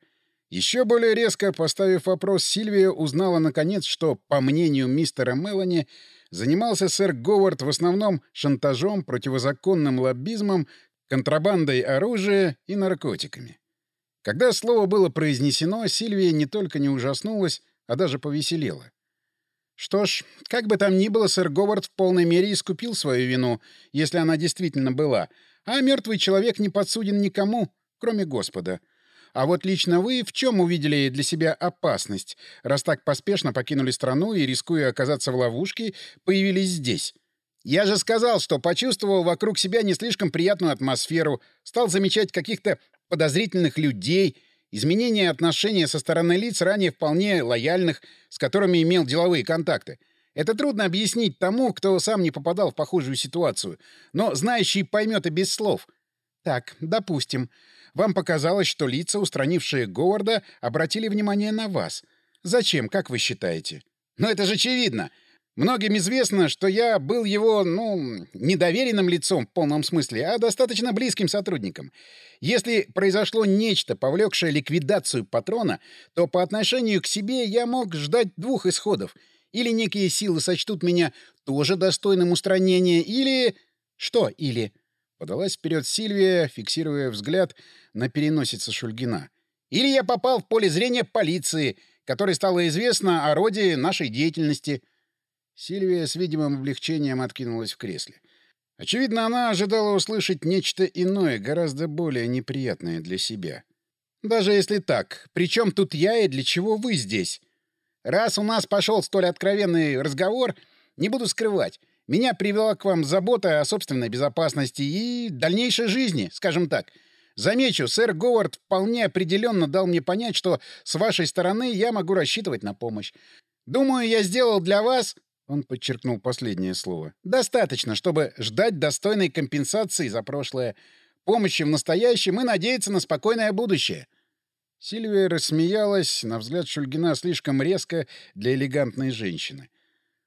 Еще более резко поставив вопрос, Сильвия узнала наконец, что, по мнению мистера Мелани, занимался сэр Говард в основном шантажом, противозаконным лоббизмом, контрабандой оружия и наркотиками. Когда слово было произнесено, Сильвия не только не ужаснулась, а даже повеселела. Что ж, как бы там ни было, сэр Говард в полной мере искупил свою вину, если она действительно была, а мертвый человек не подсуден никому, кроме Господа. А вот лично вы в чем увидели для себя опасность, раз так поспешно покинули страну и, рискуя оказаться в ловушке, появились здесь? Я же сказал, что почувствовал вокруг себя не слишком приятную атмосферу, стал замечать каких-то подозрительных людей, изменение отношения со стороны лиц, ранее вполне лояльных, с которыми имел деловые контакты. Это трудно объяснить тому, кто сам не попадал в похожую ситуацию, но знающий поймет и без слов. Так, допустим. Вам показалось, что лица, устранившие Говарда, обратили внимание на вас. Зачем, как вы считаете? Но это же очевидно. Многим известно, что я был его, ну, недоверенным лицом в полном смысле, а достаточно близким сотрудником. Если произошло нечто, повлекшее ликвидацию патрона, то по отношению к себе я мог ждать двух исходов. Или некие силы сочтут меня тоже достойным устранения, или... Что «или»? Подалась вперед Сильвия, фиксируя взгляд на переносице Шульгина. «Или я попал в поле зрения полиции, которой стало известно о роде нашей деятельности». Сильвия с видимым облегчением откинулась в кресле. Очевидно, она ожидала услышать нечто иное, гораздо более неприятное для себя. Даже если так, при чем тут я и для чего вы здесь? Раз у нас пошел столь откровенный разговор, не буду скрывать, меня привела к вам забота о собственной безопасности и дальнейшей жизни, скажем так. Замечу, сэр Говард вполне определенно дал мне понять, что с вашей стороны я могу рассчитывать на помощь. Думаю, я сделал для вас он подчеркнул последнее слово. «Достаточно, чтобы ждать достойной компенсации за прошлое, помощи в настоящем и надеяться на спокойное будущее». Сильвия рассмеялась, на взгляд Шульгина слишком резко для элегантной женщины.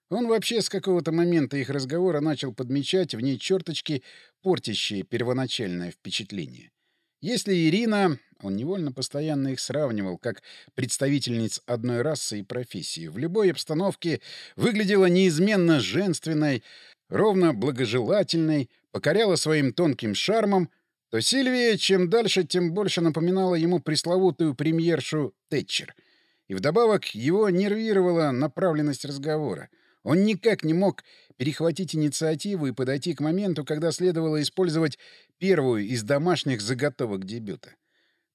Он вообще с какого-то момента их разговора начал подмечать в ней черточки, портящие первоначальное впечатление. Если Ирина, он невольно постоянно их сравнивал, как представительниц одной расы и профессии, в любой обстановке выглядела неизменно женственной, ровно благожелательной, покоряла своим тонким шармом, то Сильвия чем дальше, тем больше напоминала ему пресловутую премьершу Тэтчер. И вдобавок его нервировала направленность разговора. Он никак не мог перехватить инициативу и подойти к моменту, когда следовало использовать первую из домашних заготовок дебюта.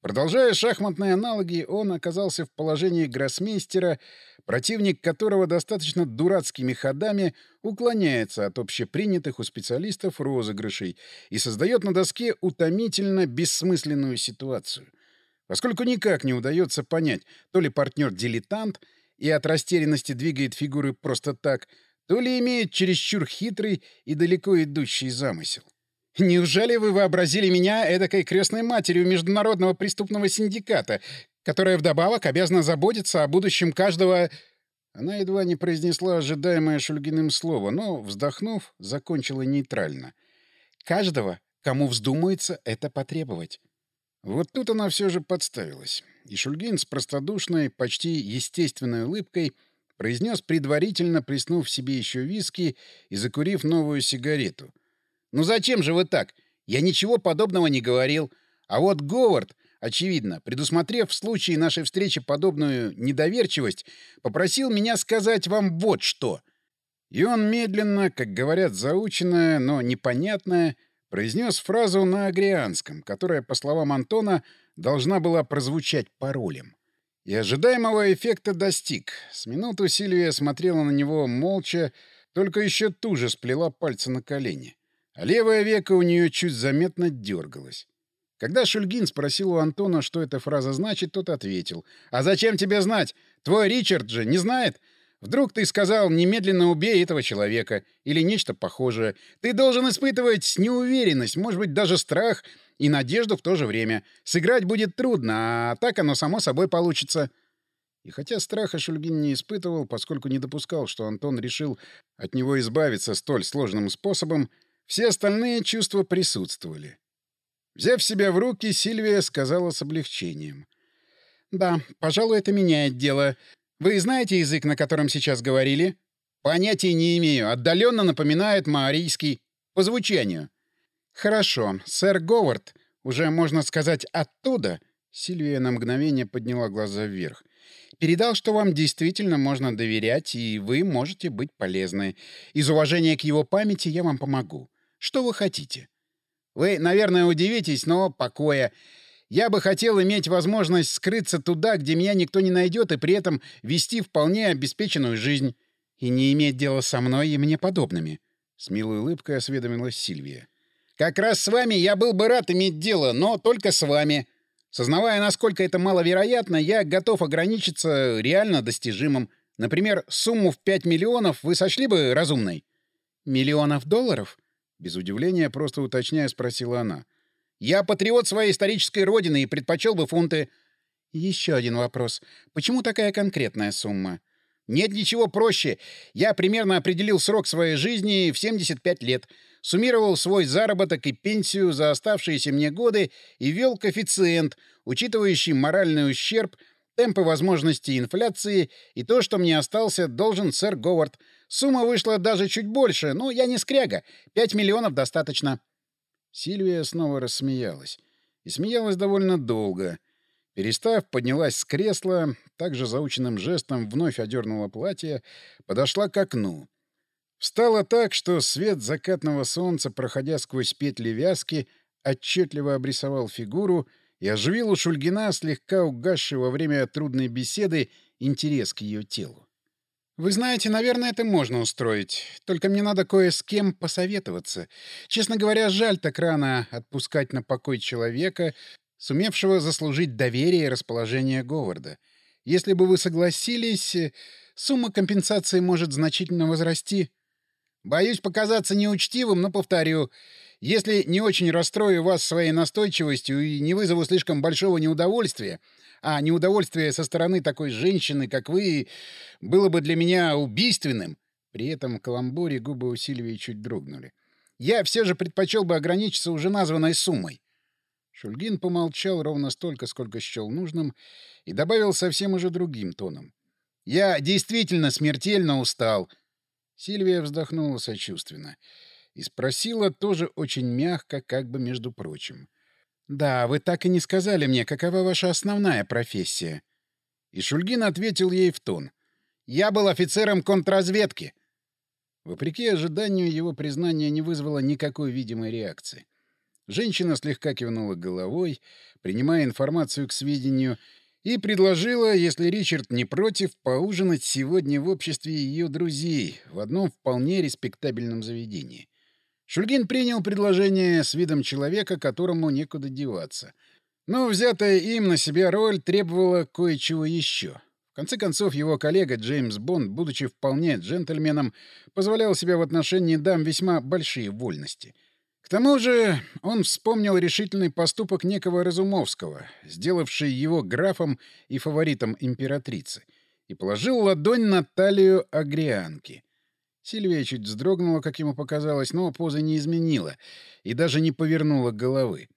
Продолжая шахматные аналоги, он оказался в положении гроссмейстера, противник которого достаточно дурацкими ходами уклоняется от общепринятых у специалистов розыгрышей и создает на доске утомительно бессмысленную ситуацию. Поскольку никак не удается понять, то ли партнер дилетант и от растерянности двигает фигуры просто так, то ли имеет чересчур хитрый и далеко идущий замысел. Неужели вы вообразили меня эдакой крестной матерью международного преступного синдиката, которая вдобавок обязана заботиться о будущем каждого...» Она едва не произнесла ожидаемое Шульгиным слово, но, вздохнув, закончила нейтрально. «Каждого, кому вздумается это потребовать». Вот тут она все же подставилась. И Шульгин с простодушной, почти естественной улыбкой произнес предварительно, приснув себе еще виски и закурив новую сигарету — ну зачем же вы так? Я ничего подобного не говорил. А вот Говард, очевидно, предусмотрев в случае нашей встречи подобную недоверчивость, попросил меня сказать вам вот что. И он медленно, как говорят заученное, но непонятное, произнес фразу на агрианском, которая, по словам Антона, должна была прозвучать паролем. И ожидаемого эффекта достиг. С минуту Сильвия смотрела на него молча, только еще туже сплела пальцы на колени а левое веко у нее чуть заметно дергалось. Когда Шульгин спросил у Антона, что эта фраза значит, тот ответил. «А зачем тебе знать? Твой Ричард же не знает? Вдруг ты сказал «немедленно убей этого человека» или нечто похожее. Ты должен испытывать неуверенность, может быть, даже страх и надежду в то же время. Сыграть будет трудно, а так оно само собой получится». И хотя страха Шульгин не испытывал, поскольку не допускал, что Антон решил от него избавиться столь сложным способом, все остальные чувства присутствовали. Взяв себя в руки, Сильвия сказала с облегчением.
«Да, пожалуй, это меняет дело. Вы знаете язык, на котором сейчас говорили?»
«Понятия не имею. Отдаленно напоминает маорийский. По звучанию».
«Хорошо. Сэр Говард, уже, можно сказать, оттуда...» Сильвия на мгновение подняла глаза вверх. «Передал, что вам действительно можно доверять, и вы можете быть полезны. Из уважения к его памяти я вам помогу. Что вы хотите?»
«Вы, наверное, удивитесь, но покоя. Я бы хотел иметь возможность скрыться туда, где меня никто не найдет, и при этом вести вполне обеспеченную жизнь.
И не иметь дела со мной и мне подобными», — с милой улыбкой осведомилась Сильвия.
«Как раз с вами я был бы рад иметь дело, но только с вами. Сознавая, насколько это маловероятно, я готов ограничиться реально достижимым. Например, сумму в 5 миллионов вы сочли бы разумной?
Миллионов долларов? Без удивления, просто уточняя, спросила она.
Я патриот своей исторической родины и предпочел бы фунты.
Еще один вопрос. Почему такая конкретная сумма?
Нет ничего проще. Я примерно определил срок своей жизни в 75 лет — суммировал свой заработок и пенсию за оставшиеся мне годы и ввел коэффициент, учитывающий моральный ущерб, темпы возможности инфляции и то, что мне остался должен сэр Говард. Сумма вышла даже чуть больше, но я не скряга. Пять миллионов достаточно.
Сильвия снова рассмеялась. И смеялась довольно долго. Перестав, поднялась с кресла, также заученным жестом вновь одернула платье, подошла к окну. Встала так, что свет закатного солнца, проходя сквозь петли вязки, отчетливо обрисовал фигуру и оживил у Шульгина, слегка угасший во время трудной беседы, интерес к ее телу. «Вы знаете, наверное, это можно устроить. Только мне надо кое с кем посоветоваться. Честно говоря, жаль так рано отпускать на покой человека, сумевшего заслужить доверие и расположение Говарда. Если бы вы согласились, сумма компенсации может значительно возрасти».
Боюсь показаться неучтивым, но повторю. Если не очень расстрою вас своей настойчивостью и не вызову слишком большого неудовольствия, а неудовольствие со стороны такой женщины, как вы, было бы для меня убийственным, при этом каламбуре губы у Сильвии чуть дрогнули, я все же предпочел бы ограничиться уже названной суммой.
Шульгин помолчал ровно столько, сколько счел нужным, и добавил совсем уже другим тоном.
«Я действительно смертельно устал».
Сильвия вздохнула сочувственно и спросила тоже очень мягко, как бы между прочим. «Да, вы так и не сказали мне, какова ваша основная профессия?»
И Шульгин ответил ей в тон. «Я был офицером контрразведки».
Вопреки ожиданию, его признание не вызвало никакой видимой реакции. Женщина слегка кивнула головой, принимая информацию к сведению, и предложила, если Ричард не против, поужинать сегодня в обществе ее друзей в одном вполне респектабельном заведении. Шульгин принял предложение с видом человека, которому некуда деваться. Но взятая им на себя роль требовала кое-чего еще. В конце концов, его коллега Джеймс Бонд, будучи вполне джентльменом, позволял себе в отношении дам весьма большие вольности — тому же он вспомнил решительный поступок некого Разумовского, сделавший его графом и фаворитом императрицы, и положил ладонь на талию Агрианки. Сильвия чуть вздрогнула, как ему показалось, но поза не изменила и даже не повернула головы.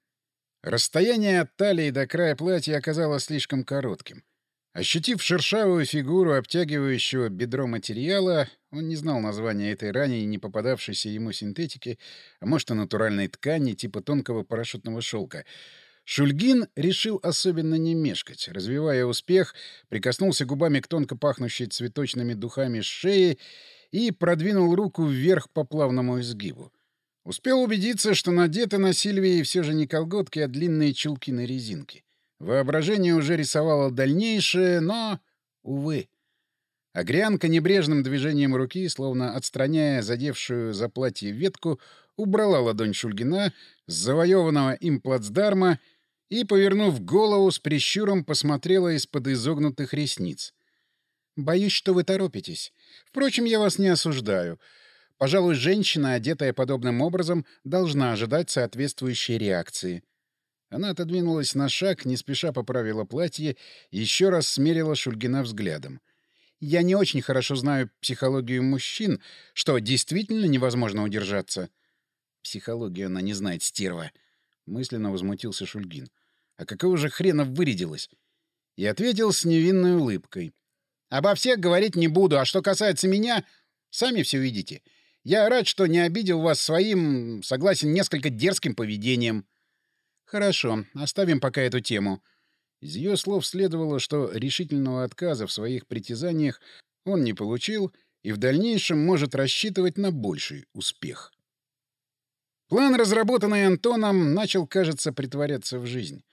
Расстояние от талии до края платья оказалось слишком коротким — Ощутив шершавую фигуру обтягивающего бедро материала, он не знал названия этой ранее не попадавшейся ему синтетики, а может и натуральной ткани типа тонкого парашютного шелка. Шульгин решил особенно не мешкать. Развивая успех, прикоснулся губами к тонко пахнущей цветочными духами шеи и продвинул руку вверх по плавному изгибу. Успел убедиться, что надеты на Сильвии все же не колготки, а длинные чулки на резинке. Воображение уже рисовало дальнейшее, но, увы. Агрянка небрежным движением руки, словно отстраняя задевшую за платье ветку, убрала ладонь Шульгина с завоеванного им плацдарма и, повернув голову, с прищуром посмотрела из-под изогнутых ресниц. «Боюсь, что вы торопитесь. Впрочем, я вас не осуждаю. Пожалуй, женщина, одетая подобным образом, должна ожидать соответствующей реакции». Она отодвинулась на шаг, не спеша поправила платье и еще раз смерила Шульгина взглядом. «Я не очень хорошо знаю психологию мужчин, что действительно невозможно удержаться». «Психологию она не знает, стерва», —— мысленно возмутился Шульгин. «А какого же хрена вырядилась?» И ответил с невинной улыбкой. «Обо всех говорить не буду, а что касается меня, сами все видите. Я рад, что не обидел вас своим, согласен, несколько дерзким поведением». «Хорошо, оставим пока эту тему». Из ее слов следовало, что решительного отказа в своих притязаниях он не получил и в дальнейшем может рассчитывать на больший успех. План, разработанный Антоном, начал, кажется, притворяться в жизнь.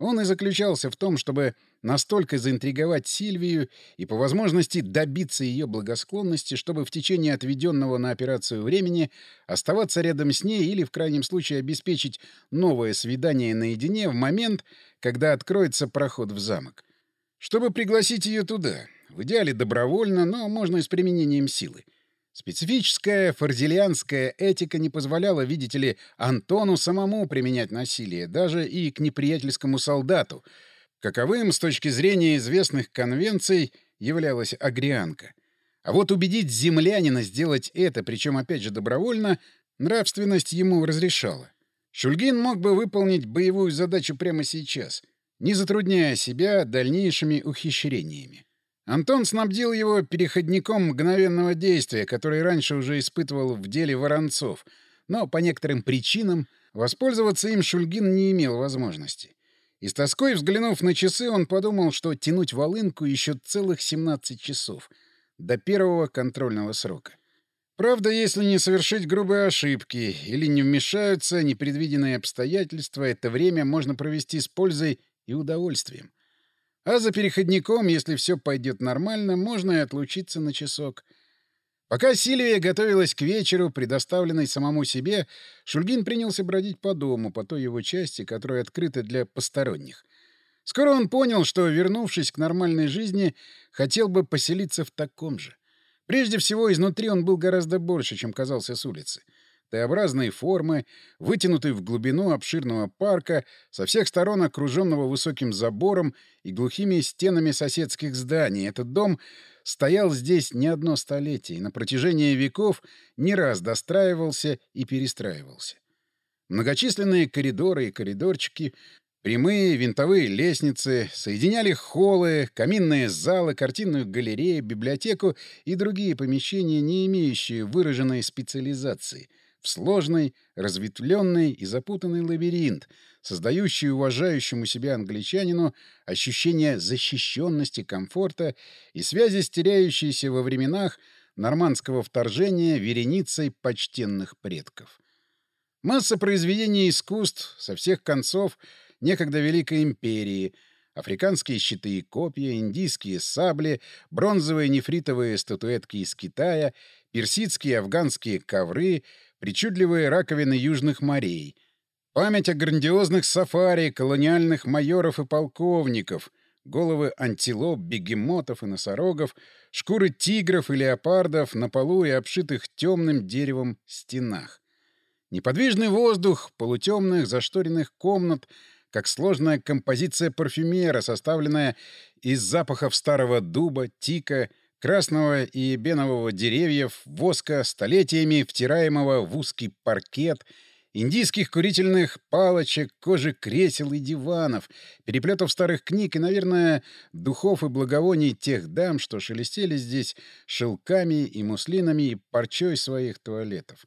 Он и заключался в том, чтобы настолько заинтриговать Сильвию и, по возможности, добиться ее благосклонности, чтобы в течение отведенного на операцию времени оставаться рядом с ней или, в крайнем случае, обеспечить новое свидание наедине в момент, когда откроется проход в замок. Чтобы пригласить ее туда, в идеале добровольно, но можно и с применением силы. Специфическая форзелианская этика не позволяла, видите ли, Антону самому применять насилие, даже и к неприятельскому солдату. Каковым, с точки зрения известных конвенций, являлась агрианка. А вот убедить землянина сделать это, причем опять же добровольно, нравственность ему разрешала. Шульгин мог бы выполнить боевую задачу прямо сейчас, не затрудняя себя дальнейшими ухищрениями. Антон снабдил его переходником мгновенного действия, который раньше уже испытывал в деле Воронцов, но по некоторым причинам воспользоваться им Шульгин не имел возможности. И с тоской взглянув на часы, он подумал, что тянуть волынку еще целых 17 часов до первого контрольного срока. Правда, если не совершить грубые ошибки или не вмешаются непредвиденные обстоятельства, это время можно провести с пользой и удовольствием. А за переходником, если все пойдет нормально, можно и отлучиться на часок. Пока Сильвия готовилась к вечеру, предоставленной самому себе, Шульгин принялся бродить по дому, по той его части, которая открыта для посторонних. Скоро он понял, что, вернувшись к нормальной жизни, хотел бы поселиться в таком же. Прежде всего, изнутри он был гораздо больше, чем казался с улицы. Т-образные формы, вытянутый в глубину обширного парка, со всех сторон окруженного высоким забором и глухими стенами соседских зданий. Этот дом стоял здесь не одно столетие и на протяжении веков не раз достраивался и перестраивался. Многочисленные коридоры и коридорчики, прямые винтовые лестницы соединяли холлы, каминные залы, картинную галерею, библиотеку и другие помещения, не имеющие выраженной специализации — в сложный, разветвленный и запутанный лабиринт, создающий уважающему себя англичанину ощущение защищенности, комфорта и связи с теряющейся во временах нормандского вторжения вереницей почтенных предков. Масса произведений искусств со всех концов некогда Великой Империи — африканские щиты и копья, индийские сабли, бронзовые нефритовые статуэтки из Китая, персидские афганские ковры, причудливые раковины южных морей, память о грандиозных сафари колониальных майоров и полковников, головы антилоп, бегемотов и носорогов, шкуры тигров и леопардов на полу и обшитых темным деревом стенах. Неподвижный воздух полутемных зашторенных комнат, как сложная композиция парфюмера, составленная из запахов старого дуба, тика красного и бенового деревьев, воска, столетиями втираемого в узкий паркет, индийских курительных палочек, кожи кресел и диванов, переплетов старых книг и, наверное, духов и благовоний тех дам, что шелестели здесь шелками и муслинами и парчой своих туалетов.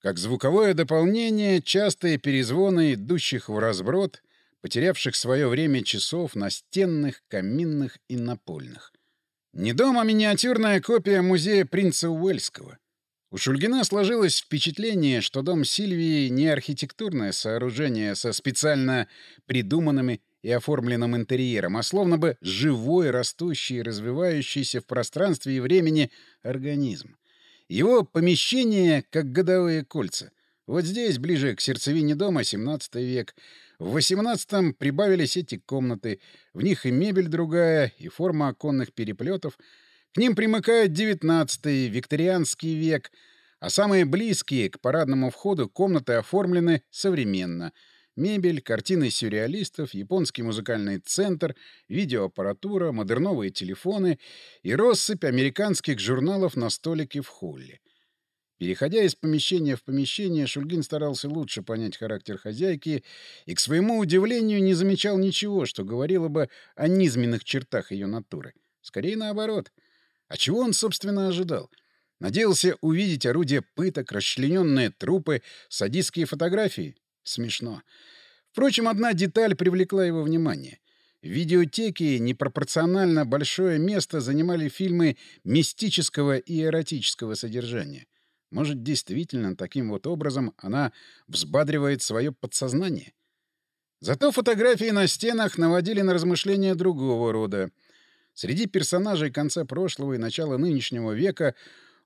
Как звуковое дополнение, частые перезвоны идущих в разброд, потерявших свое время часов настенных, каминных и напольных. Не дом, а миниатюрная копия музея принца Уэльского. У Шульгина сложилось впечатление, что дом Сильвии не архитектурное сооружение со специально придуманными и оформленным интерьером, а словно бы живой, растущий развивающийся в пространстве и времени организм. Его помещение как годовые кольца. Вот здесь, ближе к сердцевине дома, 17 век, в XVIII прибавились эти комнаты, в них и мебель другая, и форма оконных переплетов. К ним примыкает XIX, викторианский век, а самые близкие к парадному входу комнаты оформлены современно. Мебель, картины сюрреалистов, японский музыкальный центр, видеоаппаратура, модерновые телефоны и россыпь американских журналов на столике в холле.
Переходя из помещения в помещение, Шульгин старался лучше понять характер хозяйки и, к своему удивлению, не замечал ничего, что говорило бы о низменных чертах ее натуры. Скорее наоборот. А чего он, собственно, ожидал? Надеялся увидеть орудия пыток, расчлененные трупы, садистские фотографии? Смешно. Впрочем, одна деталь привлекла его внимание. В видеотеке непропорционально большое место занимали фильмы мистического и эротического содержания. Может, действительно, таким вот образом она взбадривает свое подсознание? Зато фотографии на стенах наводили на размышления другого рода. Среди персонажей конца прошлого и начала нынешнего века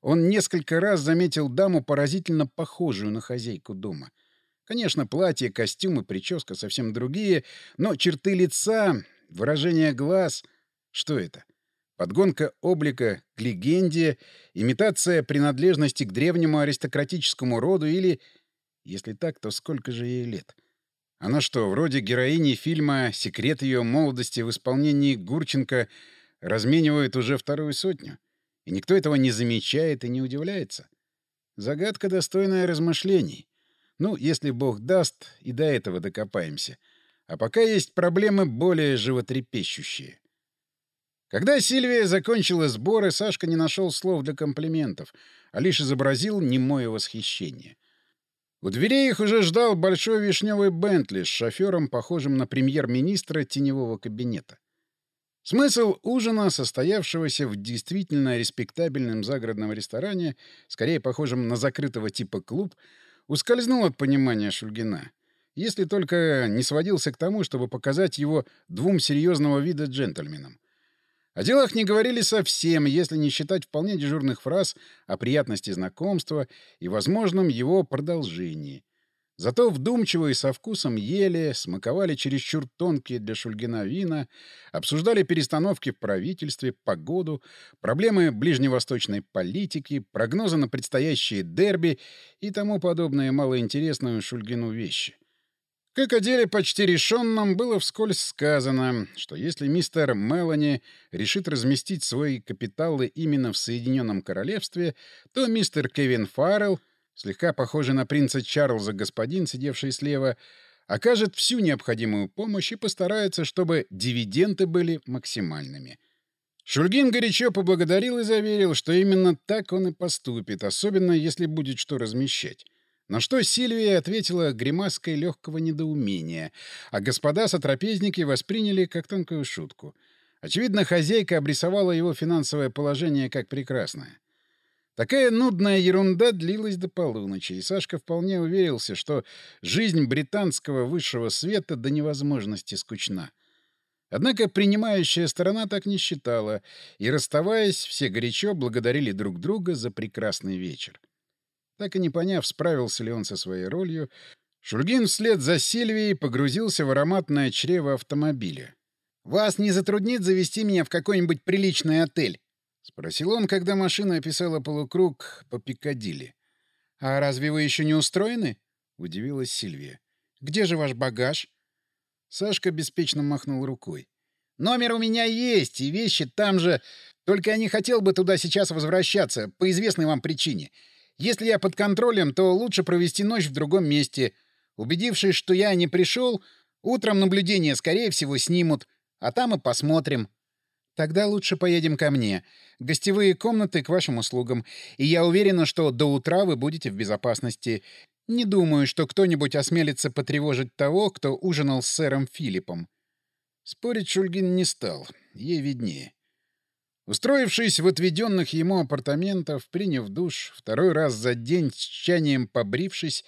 он несколько раз заметил даму, поразительно похожую на хозяйку дома. Конечно, платье, костюмы, прическа совсем другие, но черты лица, выражение глаз — что это? Подгонка облика к легенде, имитация принадлежности к древнему аристократическому роду или... Если так, то сколько же ей лет? Она что, вроде героини фильма «Секрет ее молодости» в исполнении Гурченко разменивает уже вторую сотню? И никто этого не замечает и не удивляется? Загадка, достойная размышлений. Ну, если бог даст, и до этого докопаемся. А пока есть проблемы более животрепещущие. Когда Сильвия закончила сборы, Сашка не нашел слов для комплиментов, а лишь изобразил немое восхищение. У дверей их уже ждал большой вишневый Бентли с шофером, похожим на премьер-министра теневого кабинета. Смысл ужина, состоявшегося в действительно респектабельном загородном ресторане, скорее похожем на закрытого типа клуб, ускользнул от понимания Шульгина, если только не сводился к тому, чтобы показать его двум серьезного вида джентльменам. О делах не говорили совсем, если не считать вполне дежурных фраз о приятности знакомства и возможном его продолжении. Зато вдумчиво и со вкусом ели, смаковали чересчур тонкие для Шульгина вина, обсуждали перестановки в правительстве, погоду, проблемы ближневосточной политики, прогнозы на предстоящие дерби и тому подобные малоинтересные Шульгину вещи. Как о деле почти решенном было вскользь сказано, что если мистер Мелани решит разместить свои капиталы именно в Соединенном Королевстве, то мистер Кевин Фаррелл, слегка похожий на принца Чарльза господин, сидевший слева, окажет всю необходимую помощь и постарается, чтобы дивиденды были максимальными. Шульгин горячо поблагодарил и заверил, что именно так он и поступит, особенно если будет что размещать. На что Сильвия ответила гримаской легкого недоумения, а господа сотрапезники восприняли как тонкую шутку. Очевидно, хозяйка обрисовала его финансовое положение как прекрасное. Такая нудная ерунда длилась до полуночи, и Сашка вполне уверился, что жизнь британского высшего света до невозможности скучна. Однако принимающая сторона так не считала, и, расставаясь, все горячо благодарили друг друга за прекрасный вечер. Так и не поняв, справился ли он со своей ролью, Шульгин вслед за Сильвией погрузился в ароматное чрево автомобиля. «Вас не затруднит завести меня в какой-нибудь приличный отель?» — спросил он, когда машина описала полукруг по Пикадилли. «А разве вы еще не устроены?» — удивилась Сильвия. «Где же ваш багаж?» Сашка беспечно махнул рукой. «Номер у меня есть, и вещи там же. Только я не хотел бы туда сейчас возвращаться, по известной вам причине. Если я под контролем, то лучше провести ночь в другом месте. Убедившись, что я не пришел, утром наблюдение, скорее всего, снимут, а там и посмотрим. Тогда лучше поедем ко мне. Гостевые комнаты к вашим услугам. И я уверена, что до утра вы будете в безопасности. Не думаю, что кто-нибудь осмелится потревожить того, кто ужинал с сэром Филиппом. Спорить Шульгин не стал. Ей виднее. Устроившись в отведенных ему апартаментах, приняв душ, второй раз за день с тщанием побрившись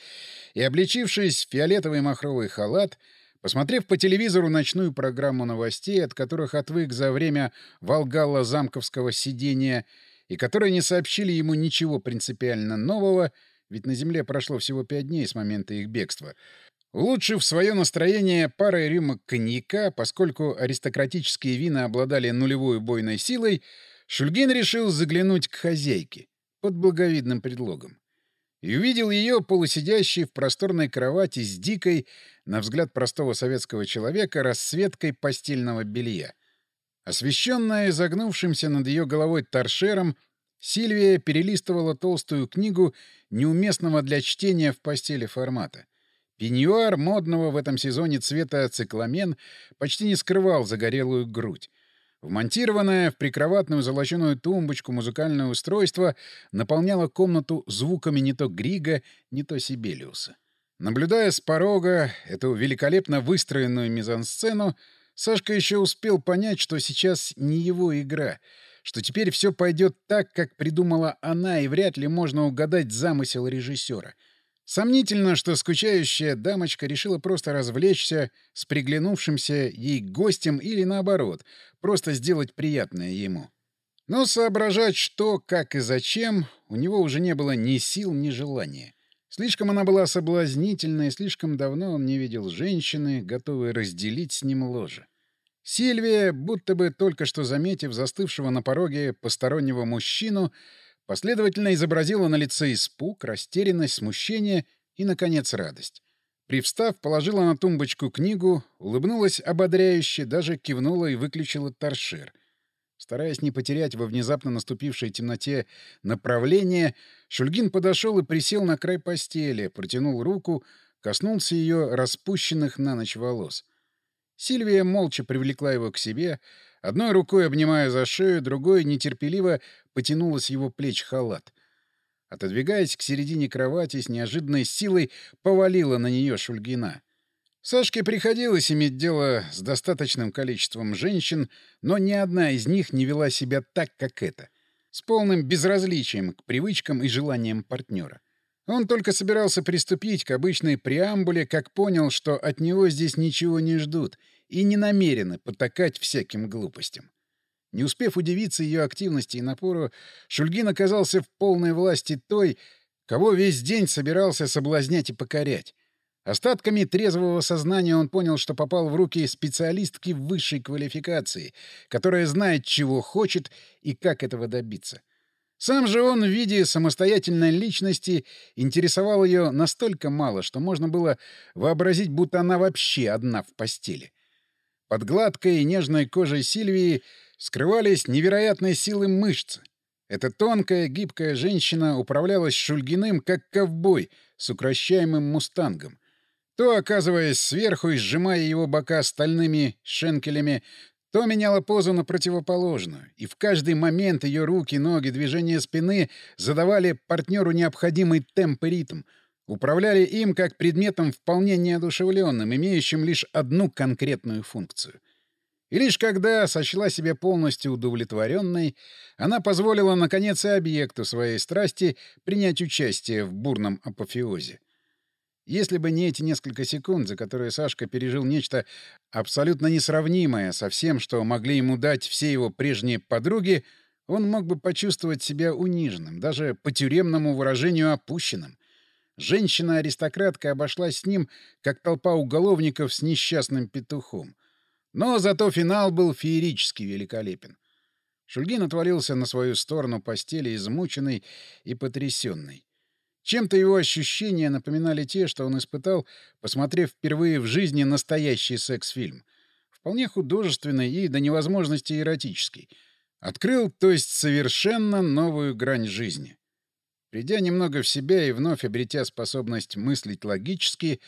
и облечившись в фиолетовый махровый халат, посмотрев по телевизору ночную программу новостей, от которых отвык за время Волгала замковского сидения, и которые не сообщили ему ничего принципиально нового, ведь на Земле прошло всего пять дней с момента их бегства — Улучшив свое настроение парой рюмок коньяка, поскольку аристократические вина обладали нулевой убойной силой, Шульгин решил заглянуть к хозяйке под благовидным предлогом. И увидел ее полусидящей в просторной кровати с дикой, на взгляд простого советского человека, расцветкой постельного белья. Освещенная изогнувшимся над ее головой торшером, Сильвия перелистывала толстую книгу неуместного для чтения в постели формата. Пеньюар модного в этом сезоне цвета цикламен почти не скрывал загорелую грудь. Вмонтированное в прикроватную золоченую тумбочку музыкальное устройство наполняло комнату звуками не то Грига, не то Сибелиуса. Наблюдая с порога эту великолепно выстроенную мизансцену, Сашка еще успел понять, что сейчас не его игра, что теперь все пойдет так, как придумала она, и вряд ли можно угадать замысел режиссера — Сомнительно, что скучающая дамочка решила просто развлечься с приглянувшимся ей гостем или, наоборот, просто сделать приятное ему. Но соображать что, как и зачем у него уже не было ни сил, ни желания. Слишком она была соблазнительна, и слишком давно он не видел женщины, готовой разделить с ним ложе. Сильвия, будто бы только что заметив застывшего на пороге постороннего мужчину, Последовательно изобразила на лице испуг, растерянность, смущение и, наконец, радость. Привстав, положила на тумбочку книгу, улыбнулась ободряюще, даже кивнула и выключила торшер. Стараясь не потерять во внезапно наступившей темноте направление, Шульгин подошел и присел на край постели, протянул руку, коснулся ее распущенных на ночь волос. Сильвия молча привлекла его к себе, одной рукой обнимая за шею, другой нетерпеливо потянула с его плеч халат. Отодвигаясь к середине кровати, с неожиданной силой повалила на нее Шульгина. Сашке приходилось иметь дело с достаточным количеством женщин, но ни одна из них не вела себя так, как эта, с полным безразличием к привычкам и желаниям партнера. Он только собирался приступить к обычной преамбуле, как понял, что от него здесь ничего не ждут и не намерены потакать всяким глупостям. Не успев удивиться ее активности и напору, Шульгин оказался в полной власти той, кого весь день собирался соблазнять и покорять. Остатками трезвого сознания он понял, что попал в руки специалистки высшей квалификации, которая знает, чего хочет и как этого добиться. Сам же он в виде самостоятельной личности интересовал ее настолько мало, что можно было вообразить, будто она вообще одна в постели. Под гладкой и нежной кожей Сильвии скрывались невероятной силы мышц. Эта тонкая, гибкая женщина управлялась Шульгиным, как ковбой с укращаемым мустангом. То, оказываясь сверху и сжимая его бока стальными шенкелями, то меняла позу на противоположную, и в каждый момент ее руки, ноги, движения спины задавали партнеру необходимый темп и ритм, управляли им как предметом вполне неодушевленным, имеющим лишь одну конкретную функцию. И лишь когда сочла себя полностью удовлетворенной, она позволила, наконец, и объекту своей страсти принять участие в бурном апофеозе. Если бы не эти несколько секунд, за которые Сашка пережил нечто абсолютно несравнимое со всем, что могли ему дать все его прежние подруги, он мог бы почувствовать себя униженным, даже по тюремному выражению опущенным. Женщина-аристократка обошлась с ним, как толпа уголовников с несчастным петухом — но зато финал был феерически великолепен. Шульгин отвалился на свою сторону постели, измученный и потрясенный. Чем-то его ощущения напоминали те, что он испытал, посмотрев впервые в жизни настоящий секс-фильм. Вполне художественный и до невозможности эротический. Открыл, то есть совершенно новую грань жизни. Придя немного в себя и вновь обретя способность мыслить логически,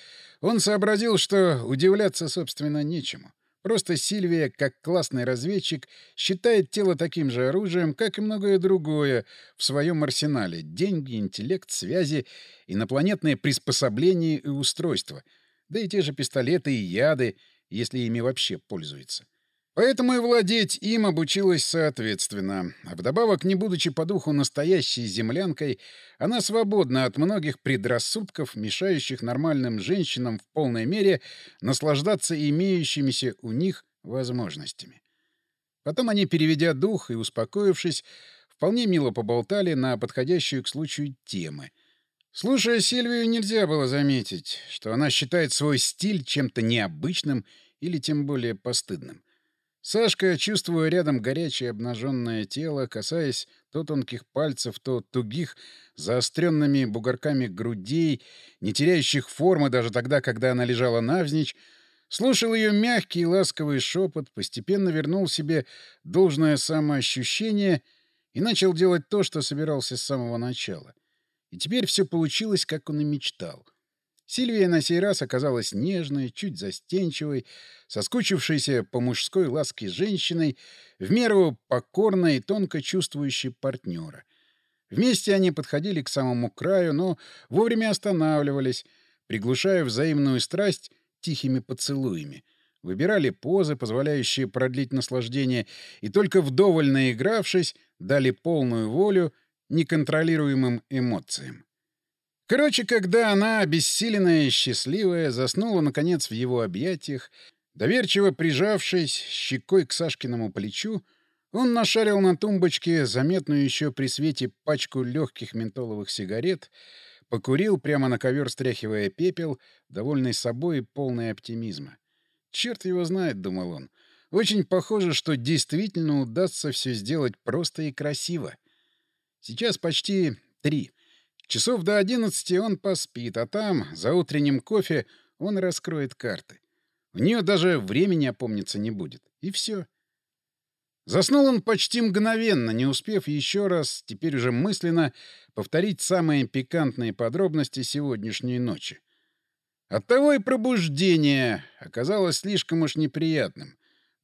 он сообразил, что удивляться, собственно, нечему. Просто Сильвия, как классный разведчик, считает тело таким же оружием, как и многое другое в своем арсенале — деньги, интеллект, связи, инопланетные приспособления и устройства, да и те же пистолеты и яды, если ими вообще пользуется. Поэтому и владеть им обучилась соответственно. А вдобавок, не будучи по духу настоящей землянкой, она свободна от многих предрассудков, мешающих нормальным женщинам в полной мере наслаждаться имеющимися у них возможностями. Потом они, переведя дух и успокоившись, вполне мило поболтали на подходящую к случаю темы. Слушая Сильвию, нельзя было заметить, что она считает свой стиль чем-то необычным или тем более постыдным. Сашка, чувствуя рядом горячее обнаженное тело, касаясь то тонких пальцев, то тугих, заостренными бугорками грудей, не теряющих формы даже тогда, когда она лежала навзничь, слушал ее мягкий и ласковый шепот, постепенно вернул себе должное самоощущение и начал делать то, что собирался с самого начала. И теперь все получилось, как он и мечтал. Сильвия на сей раз оказалась нежной, чуть застенчивой, соскучившейся по мужской ласке женщиной, в меру покорной и тонко чувствующей партнера. Вместе они подходили к самому краю, но вовремя останавливались, приглушая взаимную страсть тихими поцелуями — выбирали позы, позволяющие продлить наслаждение, и только вдоволь наигравшись, дали полную волю неконтролируемым эмоциям. Короче, когда она, обессиленная и счастливая, заснула, наконец, в его объятиях, доверчиво прижавшись щекой к Сашкиному плечу, он нашарил на тумбочке заметную еще при свете пачку легких ментоловых сигарет, покурил прямо на ковер, стряхивая пепел, довольный собой и полный оптимизма. Черт его знает, — думал он. Очень похоже, что действительно удастся все сделать просто и красиво. Сейчас почти три. Часов до одиннадцати он поспит, а там, за утренним кофе, он раскроет карты. У нее даже времени опомниться не будет. И все. Заснул он почти мгновенно, не успев еще раз, теперь уже мысленно, повторить самые пикантные подробности сегодняшней ночи. Оттого и пробуждение оказалось слишком уж неприятным.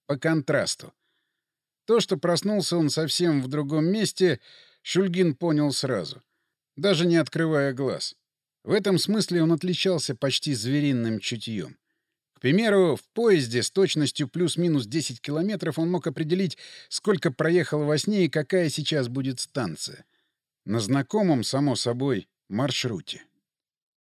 По контрасту. То, что проснулся он совсем в другом месте, Шульгин понял сразу, даже не открывая глаз. В этом смысле он отличался почти звериным чутьем. К примеру, в поезде с точностью плюс-минус 10 километров он мог определить, сколько проехал во сне и какая сейчас будет станция. На знакомом, само собой, маршруте.